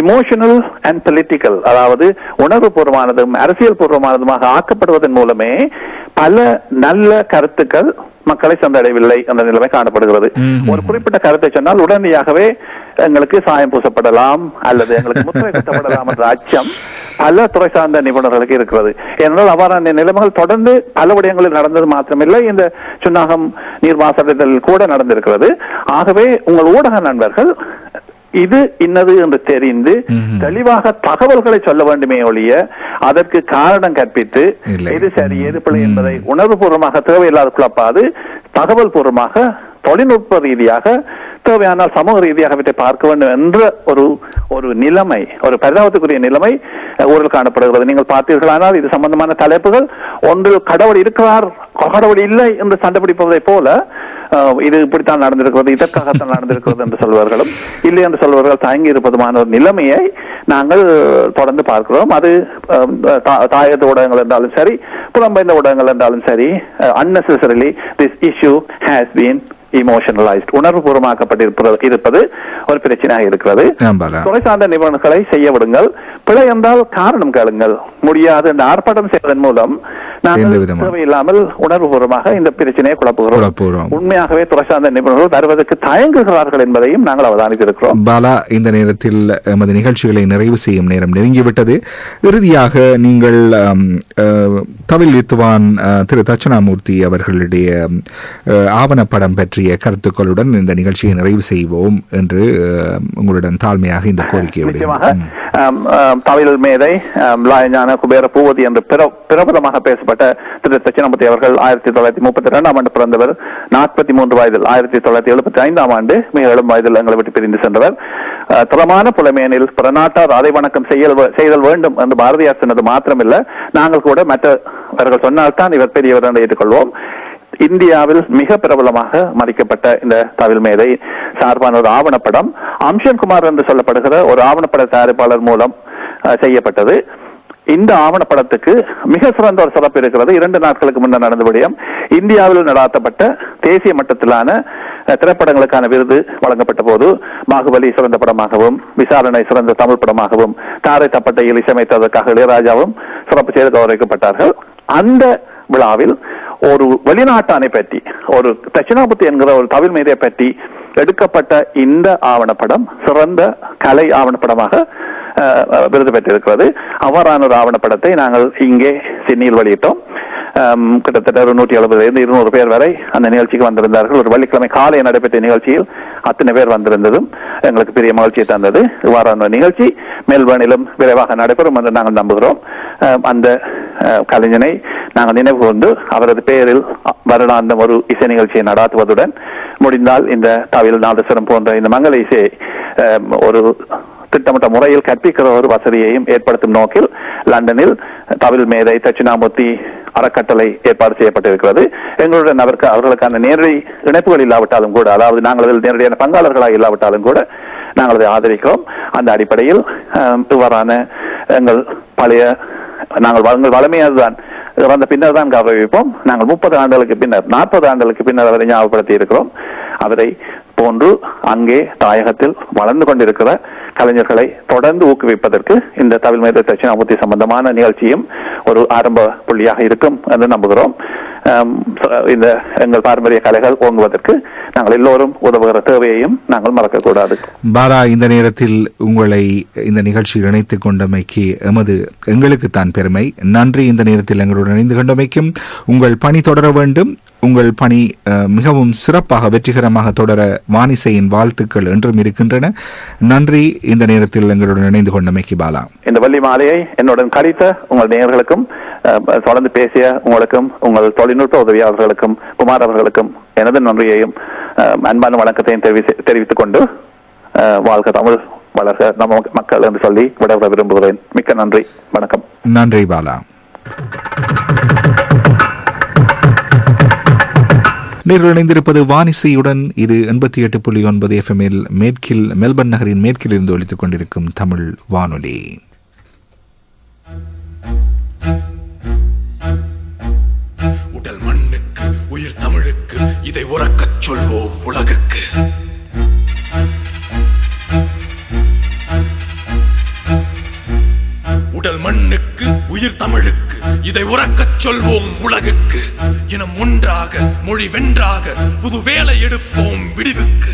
இமோஷனல் அண்ட் பொலிட்டிக்கல் அதாவது உணர்வு பூர்வமானதும் அரசியல் பூர்வமானதுமாக ஆக்கப்படுவதன் மூலமே பல நல்ல கருத்துக்கள் மக்களை சென்றடையவில்லை என்ற நிலைமை காணப்படுகிறது. ஒரு குறிப்பிட்ட கருத்தை சொன்னால் உடனடியாகவே எங்களுக்கு சாயம் பூசப்படலாம் அல்லது எங்களுக்கு முத்திரை குத்தப்படலாம் என்ற அச்சம் பல துறை சார்ந்த நிபுணர்களுக்கு இருக்கிறது. ஏனென்றால் அவ்வாறான நிலைமைகள் தொடர்ந்து பல விடயங்களில் நடந்தது மாத்திரமில்லை. இந்த சுன்னாகம் நீர் மாசடைதல் கூட நடந்திருக்கிறது. ஆகவே உங்கள் ஊடக நண்பர்கள் இது இன்னது என்று தெரிந்து. தெளிவாக தகவல்களை சொல்ல வேண்டுமே ஒழிய அதற்கு காரணம் கற்பித்து. எது சரி எது பிழை என்பதை உணர்வுபூர்வமாக தேவையில்லாத குழப்பாது தகவல் பூர்வமாக தொழில்நுட்ப ரீதியாக தேவையானால் சமூக ரீதியாக அவற்றை பார்க்க வேண்டும் என்ற ஒரு ஒரு நிலைமை ஒரு பரிதாபத்துக்குரிய நிலைமை ஊரில் காணப்படுகிறது நீங்கள் பார்த்தீர்களானால் இது சம்பந்தமான தலைப்புகள் ஒன்று கடவுள் இருக்கிறார் கடவுள் இல்லை என்று சண்டை பிடிப்பதைப் போல இது இப்படித்தான் நடந்திருக்கிறது இதற்காகத்தான் நடந்திருக்கிறது என்று சொல்வார்களும். இல்லை என்று சொல்வார்கள் தயங்கி இருப்பதுமான ஒரு நிலைமையை நாங்கள் தொடர்ந்து பார்க்கிறோம். அது தாயத்து ஊடகங்கள் என்றாலும் சரி புலம்பெயர்ந்த ஊடகங்கள் என்றாலும் சரி unnecessarily this issue has been emotionalised உணர்வு பூர்வமாக்கப்பட்டிருப்பது இருப்பது ஒரு பிரச்சனையாக இருக்கிறது. துறை சார்ந்த நிபுணர்களை செய்ய விடுங்கள். பிழை என்றால் காரணம் கேளுங்கள். முடியாது. என்று ஆர்ப்பாட்டம் செய்வதன் மூலம் நாங்கள்? தேவையில்லாமல் உணர்வுபூர்வமாக இந்த பிரச்சனையை குழப்புகிறோம். உண்மையாகவே துறை சார்ந்த நிபுணர்கள் வருவதற்கு தயங்குகிறார்கள் என்பதையும் நாங்கள் அவதானித்திருக்கிறோம். பாலா இந்த நேரத்தில் எமது நிகழ்ச்சிகளை நிறைவு செய்யும் நேரம் நெருங்கிவிட்டது. இறுதியாக நீங்கள் தவில் வித்துவான் திரு தட்சணாமூர்த்தி அவர்களுடைய ஆவணப்படம் பற்றிய கருத்துக்களுடன் இந்த நிகழ்ச்சியை நிறைவு செய்வோம் என்று உங்களுடன் தாழ்மையாக இந்த ஆம், தமிழ் மேதை லாயஞான குபேர பூவதி என்று பிர- பிரபலமாக பேசப்பட்ட செய்யப்பட்ட திரு தட்சிணாமூர்த்தி அவர்கள் ஆயிரத்தி தொள்ளாயிரத்தி முப்பத்தி இரண்டாம் ஆண்டு பிறந்தவர். நாற்பத்தி மூன்று வயதில் ஆயிரத்தி தொள்ளாயிரத்தி எழுபத்தி ஐந்தாம் ஆண்டு மிக இளம் வயதில் எங்களை விட்டு பிரிந்து சென்றவர். தளமான தரமான புலமேனில் பிறநாட்டார் அதை வணக்கம் செய்தல் வேண்டும் என்று பாரதியார் சொன்னது மாத்திரமில்ல. நாங்கள் கூட மற்றவர்கள் சொன்னால்தான் இவர் பெரியவர் என்று ஏற்றுக்கொள்வோம். இந்தியாவில் மிக பிரபலமாக மதிக்கப்பட்ட இந்த தவில் மேதை சார்பான ஒரு ஆவணப்படம் அம்சன் குமார் என்று சொல்லப்படுகிற ஒரு ஆவணப்பட தயாரிப்பாளர் மூலம் செய்யப்பட்டது. இந்த ஆவணப்படத்துக்கு மிக சிறந்த ஒரு சிறப்பு இருக்கிறது. இரண்டு நாட்களுக்கு முன்னர் நடந்த விடயம். இந்தியாவில் நடாத்தப்பட்ட தேசிய மட்டத்திலான திரைப்படங்களுக்கான விருது வழங்கப்பட்ட போது பாகுபலி சிறந்த படமாகவும் விசாரணை சிறந்த தமிழ் படமாகவும் தாரை தப்பட்டையில் இசையமைத்ததற்காக இளையராஜாவும் சிறப்பு செய்து கௌரவிக்கப்பட்டார்கள். அந்த விழாவில் ஒரு வெளிநாட்டானை பற்றி ஒரு தட்சிணாபுத்தி என்கிற ஒரு தமிழ் மேதையை பற்றி எடுக்கப்பட்ட இந்த ஆவணப்படம் சிறந்த கலை ஆவணப்படமாக விருது பெற்றிருக்கிறது அவ்வாறான ஒரு ஆவணப்படத்தை நாங்கள் இங்கே சென்னையில் வெளியிட்டோம். கிட்டத்தட்ட ஒரு நூற்றி எழுபதுலேருந்து இருநூறு பேர் வரை அந்த நிகழ்ச்சிக்கு வந்திருந்தார்கள். ஒரு வெள்ளிக்கிழமை காலை நடைபெற்ற நிகழ்ச்சியில் அத்தனை பேர் வந்திருந்ததும் எங்களுக்கு பெரிய மகிழ்ச்சியை தந்தது. இவ்வாறான ஒரு நிகழ்ச்சி மெல்பர்னிலும் விரைவாக நடைபெறும் என்று நாங்கள் நம்புகிறோம். அந்த கலைஞனை நாங்கள் நினைவு கொண்டு அவரது பெயரில் வருடாந்தம் ஒரு இசை நிகழ்ச்சியை நடாத்துவதுடன் முடிந்தால் இந்த தவில் நாதஸ்வரம் போன்ற இந்த மங்கள இசையை ஒரு திட்டமிட்ட முறையில் கற்பிக்கிற ஒரு வசதியையும் ஏற்படுத்தும் நோக்கில் லண்டனில் தமிழ் மேதை தட்சிணாமூர்த்தி அறக்கட்டளை ஏற்பாடு செய்யப்பட்டிருக்கிறது. எங்களுடன் அவருக்கு அவர்களுக்கான நேரடி இணைப்புகள் இல்லாவிட்டாலும் கூட அதாவது நாங்கள் அதில் நேரடியான பங்காளர்களாக இல்லாவிட்டாலும் கூட நாங்கள் அதை ஆதரிக்கிறோம். அந்த அடிப்படையில் இவ்வாறான எங்கள் பழைய நாங்கள் வளங்கள் வளமையாதுதான் வந்த பின்னர் தான் கௌரவிப்போம். நாங்கள் முப்பது ஆண்டுகளுக்கு பின்னர் நாற்பது ஆண்டுகளுக்கு பின்னர் அவரை ஞாபகப்படுத்தி இருக்கிறோம் அவரை போன்று அங்கே தாயகத்தில் வளர்ந்து கொண்டிருக்கிற கலைஞர்களை தொடர்ந்து ஊக்குவிப்பதற்கு இந்த தமிழ் மேத தட்சிணாமூர்த்தி சம்பந்தமான நிகழ்ச்சியும் ஒரு ஆரம்ப புள்ளியாக இருக்கும் என்று நம்புகிறோம். இந்த எங்கள் பாரம்பரிய கலைகள் ஓங்குவதற்கு நாங்கள் எல்லோரும் உதவுகிற தேவையையும் நாங்கள் மறக்கக்கூடாது. பாலா இந்த நேரத்தில் உங்களை இந்த நிகழ்ச்சியில் இணைத்துக் கொண்டமைக்கு எமது எங்களுக்கு தான் பெருமை. நன்றி இந்த நேரத்தில் எங்களுடன் இணைந்து கொண்டமைக்கும். உங்கள் பணி தொடர வேண்டும். உங்கள் பணி மிகவும் சிறப்பாக வெற்றிகரமாக தொடர வானிசையின் வாழ்த்துக்கள் என்றும் இருக்கின்றன. நன்றி. இந்த நேரத்தில் எங்களுடன் இணைந்து கொண்டமைக்கு பாலா. இந்த வள்ளி மாலையை என்னுடன் கழித்த உங்கள் நேயர்களுக்கும் தொடர்ந்து பேசிய உங்களுக்கும் உங்கள் தொழில்நுட்ப உதவியாளர்களுக்கும் குமார் அவர்களுக்கும் எனது நன்றியையும் அன்பான வணக்கத்தையும் தெரிவித்து தெரிவித்துக் கொண்டு வாழ்க தமிழ் வளர்க நம்ம மக்கள் என்று சொல்லி விட விரும்புகிறேன். மிக்க நன்றி. வணக்கம். நன்றி பாலா. நீங்கள் இணைந்திருப்பது வானிசையுடன் இது எண்பத்தி எட்டு புள்ளி ஒன்பது எஃப்எம்எல் மேற்கில் மெல்பர்ன் நகரின் மேற்கில் இருந்து ஒழித்துக் கொண்டிருக்கும் தமிழ் வானொலி. உடல் மண்ணுக்கு உயிர் தமிழுக்கு இதை உறக்கச் சொல்வோம் உலகுக்கு. உடல் மண்ணுக்கு உயிர் தமிழுக்கு இதை உறக்கச் சொல்வோம் உலகுக்கு. இனம் ஒன்றாக மொழி வென்றாக புது வேலை எடுப்போம் விடிவுக்கு.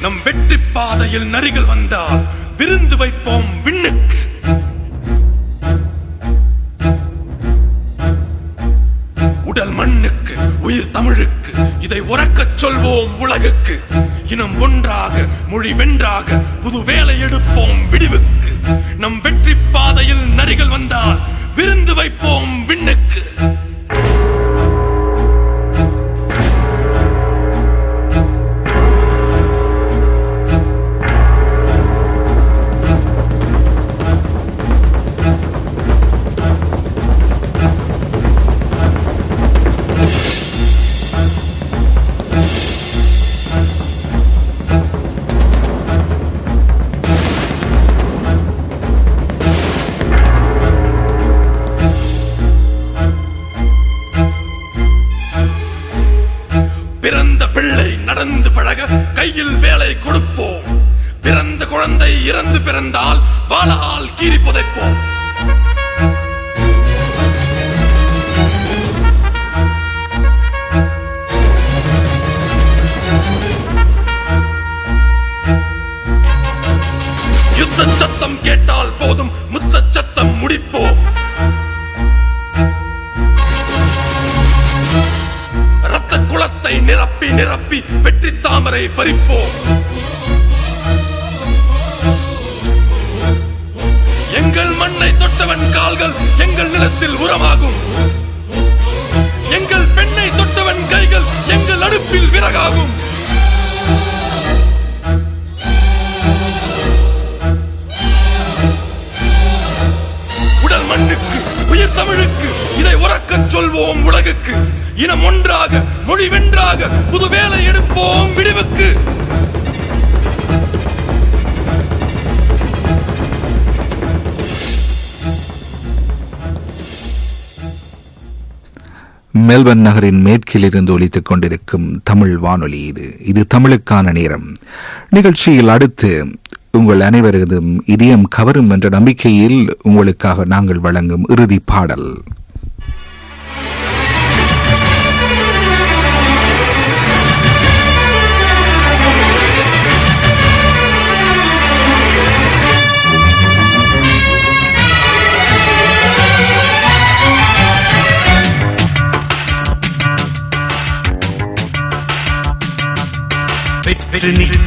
நம் வெற்றி பாதையில் நரிகள் வந்தால் விருந்து வைப்போம் விண்ணுக்கு. உடல் மண்ணுக்கு உயிர் தமிழுக்கு. இதை உறக்கச் சொல்வோம் உலகுக்கு. இனம் ஒன்றாக மொழி வென்றாக புது வேலை எடுப்போம் விடிவுக்கு. நம் வெற்றி பாதையில் நரிகள் வந்தால் விருந்து வைப்போம் விண்ணுக்கு. கையில் வேலை கொடுப்போம். பிறந்த குழந்தை இறந்து பிறந்தால் வாழால் கீறி புதைப்போம். நிரப்பி வெற்றி தாமரை பறிப்போம். எங்கள் மண்ணை தொட்டவன் கால்கள் எங்கள் நிலத்தில் உரமாகும். எங்கள் பெண்ணை தொட்டவன் கைகள் எங்கள் அடுப்பில் விறகாகும். உடல் மண்ணுக்கு உயிர் தமிழுக்கு இதை உறக்கச் சொல்வோம் உலகுக்கு. இனம் ஒன்றாக மொழிவென்றாக புது வேலை எடுப்போம் விடுவுக்கு. மெல்பர்ன் நகரின் மேற்கில் இருந்து ஒலித்துக் கொண்டிருக்கும் தமிழ் வானொலி இது. இது தமிழுக்கான நேரம். நிகழ்ச்சியில் அடுத்து உங்கள் அனைவரதும் இதயம் கவரும் என்ற நம்பிக்கையில் உங்களுக்காக நாங்கள் வழங்கும் இறுதி பாடல்.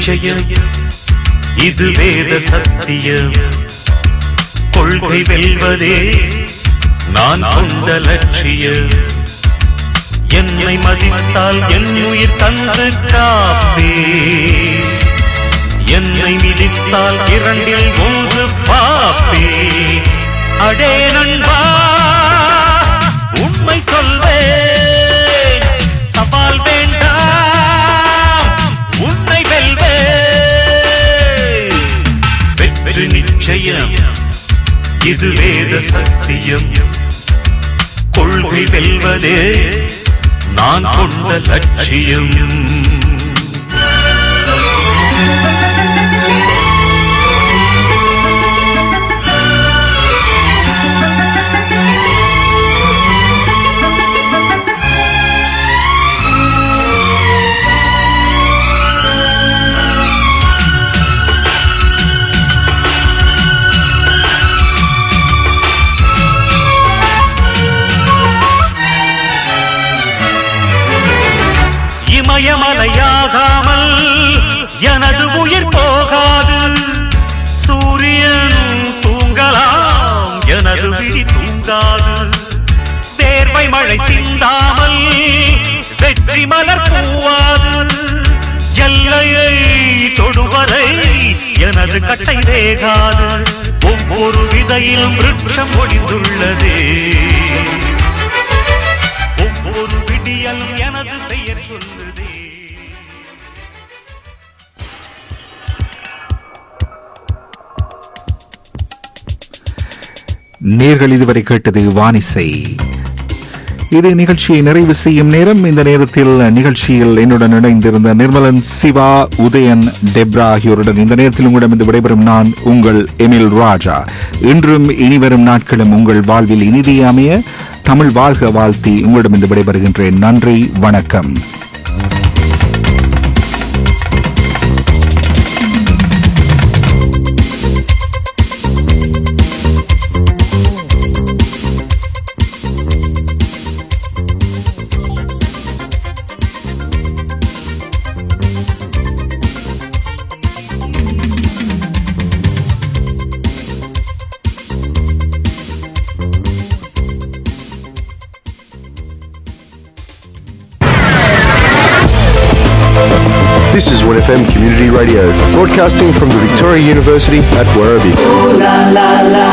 நிச்சயம் இது வேத சத்தியம். கொள்கை வெல்வதே நான் கொண்ட லட்சியம். என்னை மதித்தால் என் உயிர் தந்து காப்பே. என்னை மிதித்தால் இரண்டில் ஒன்று பாப்பே. அடே நண்பா உண்மை சொல்வேன் நிச்சயம் இது வேத சத்தியம். கொள்கை வெல்வதே நான் கொண்ட லட்சியம். எனது கட்டை வேகாது ஒவ்வொரு விதையிலும் விருட்சம் ஒளிந்துள்ளதே ஒவ்வொரு விடியலும் எனது பெயர் சொல்லுதே. நேர்கள் இதுவரை கேட்டது வானிசை. இது நிகழ்ச்சியை நிறைவு செய்யும் நேரம். இந்த நேரத்தில் நிகழ்ச்சியில் என்னுடன் இணைந்திருந்த நிர்மலன் சிவா உதயன் டெப்ரா ஆகியோருடன் இந்த நேரத்தில் உங்களிடம் விடைபெறும் நான் உங்கள் எமில் ராஜா. இன்றும் இனிவரும் நாட்களும் உங்கள் வாழ்வில் இனிதே அமைய தமிழ் வாழ்க வாழ்த்தி உங்களிடம் விடைபெறுகின்றேன். நன்றி வணக்கம். University at Werribee. Ooh, la, la, la.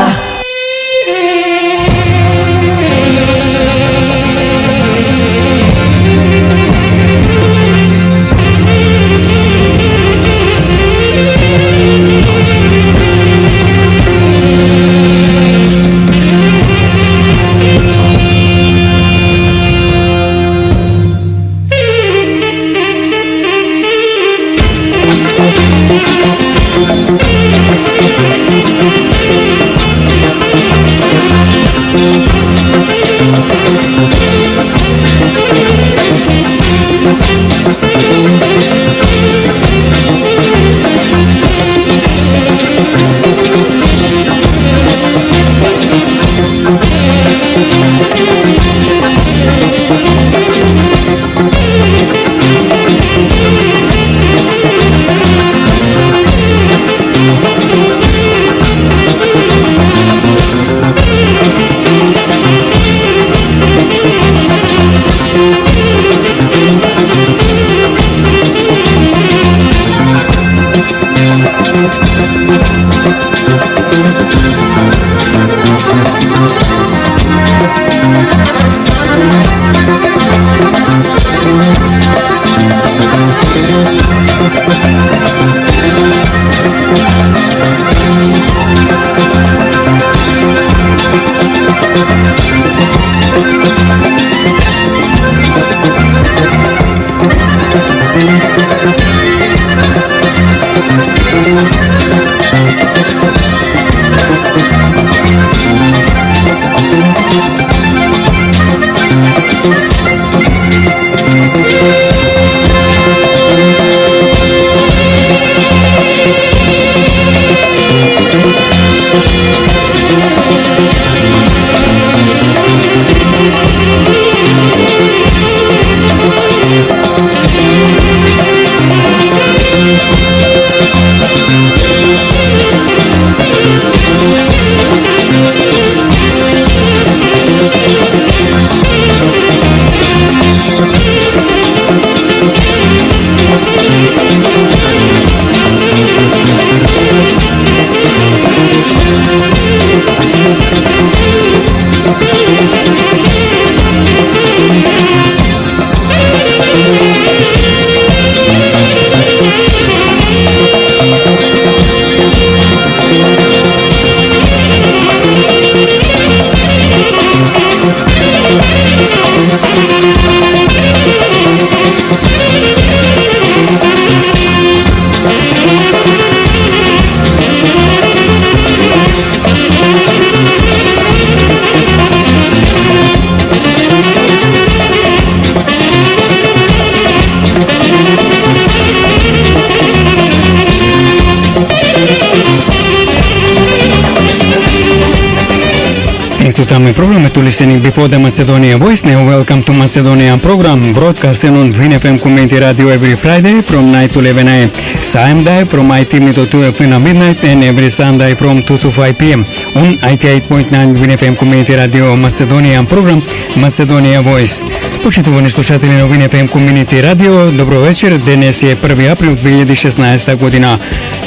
To the Macedonia Voice. Now welcome to Macedonia program broadcasting on VNFM Community Radio every Friday from 9 to 11 a.m. Sunday from IT to 2 FM midnight and every Sunday from 2 to 5 p.m. on 88.9 VNFM Community Radio Macedonia program Macedonia Voice. Почитувани слушатели на VNFM Community Radio, добро вечер. Денес е 1 април 2016 година.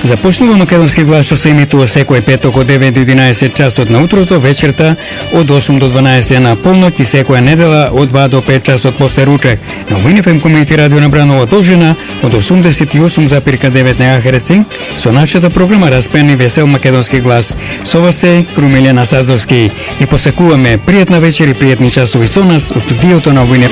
Започнува македонски глас што се емитува секој петок од 9 до 11 часот на утрото, вечерта од 8 до 12 на полнок и секоја недела од 2 до 5 часот после ручек. На Вин комити радио Radio должина од 88,9 МГц со нашата програма Распен и весел македонски глас. Со вас е Крумилена Саздовски и посекуваме пријатна вечер и пријатни часови со нас од студиото на Вин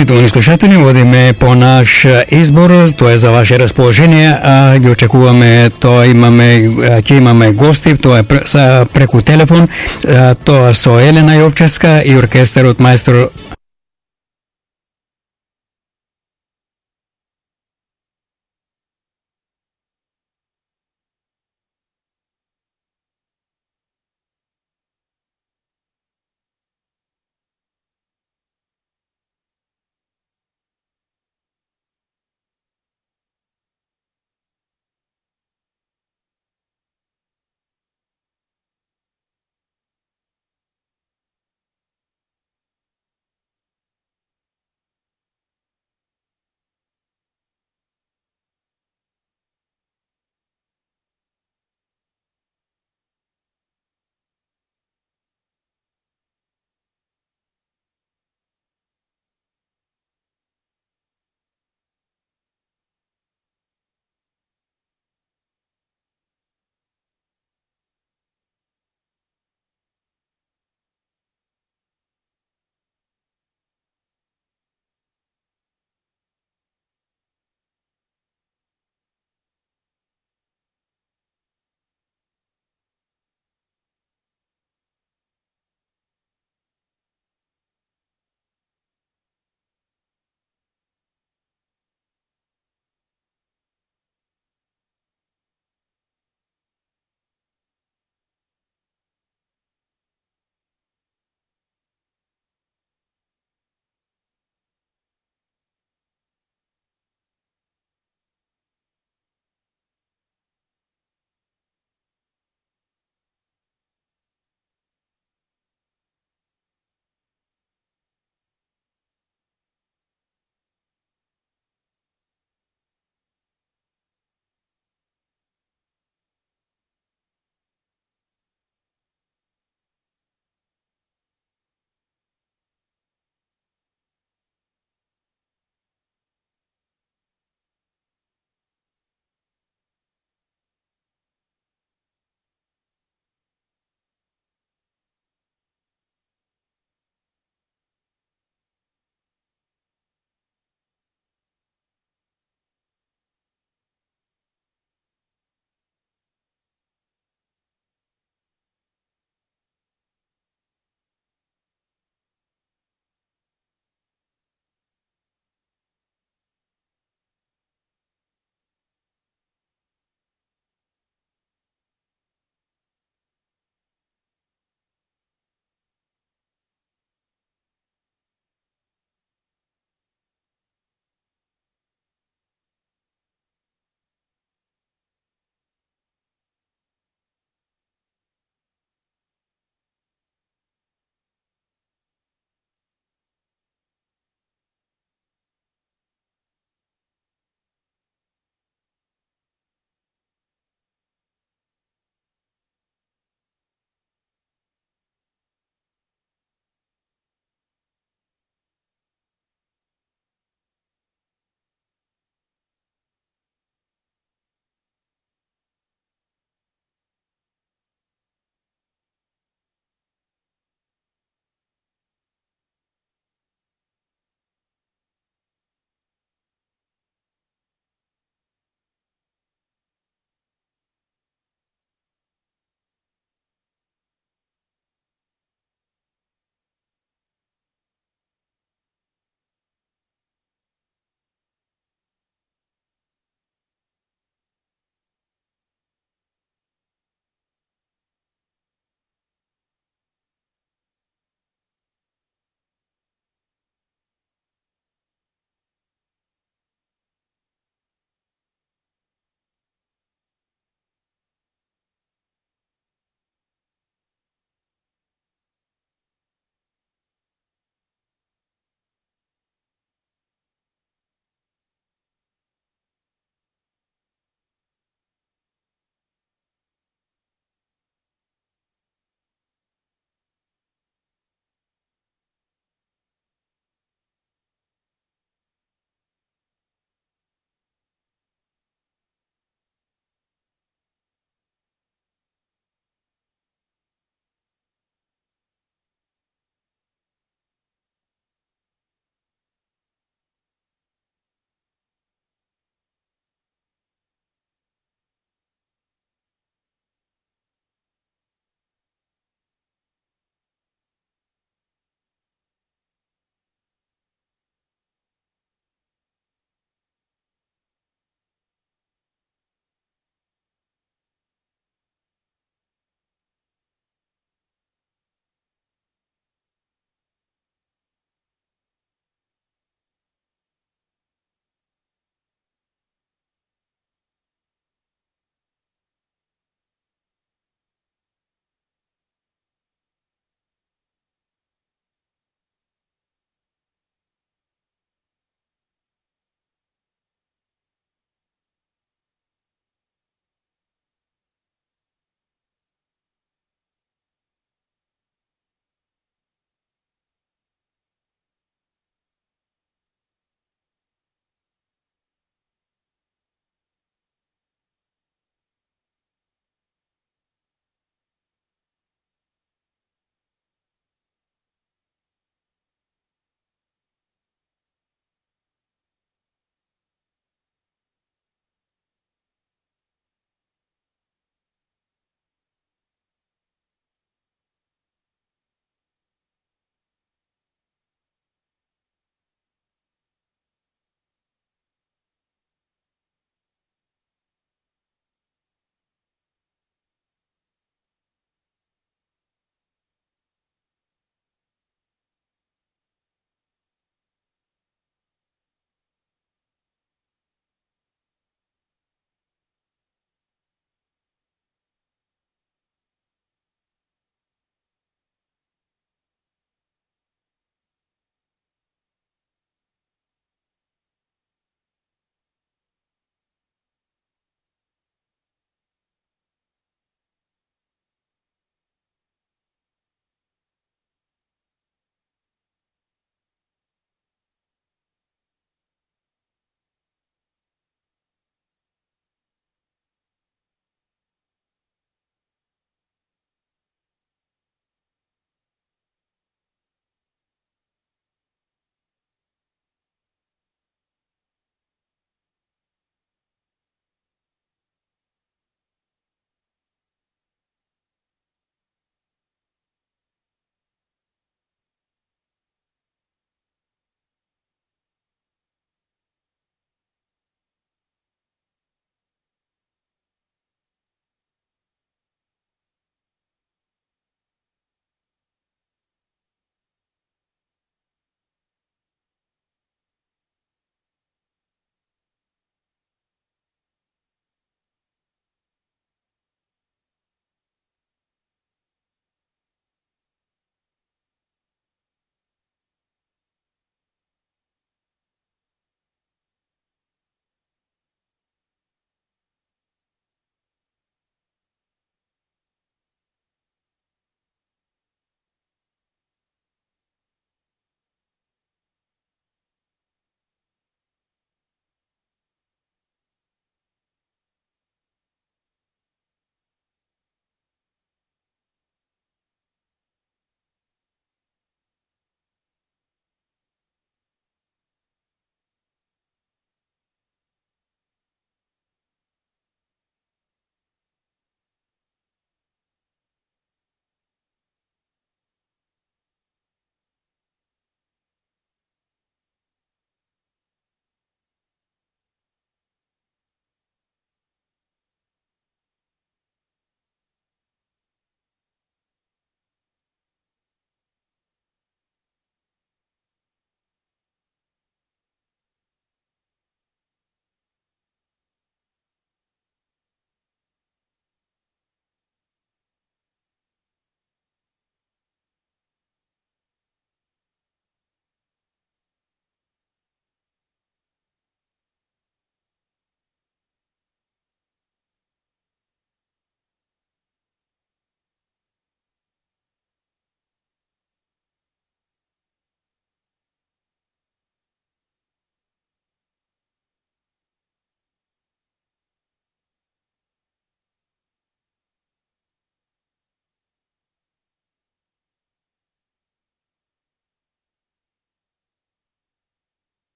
Почитувани слушатели, водиме по наш избор, тоа е за ваше расположение, а ги очекуваме, тоа имаме, ќе имаме гости, тоа е са, преку телефон, тоа со Елена Јовческа и оркестарот мајстор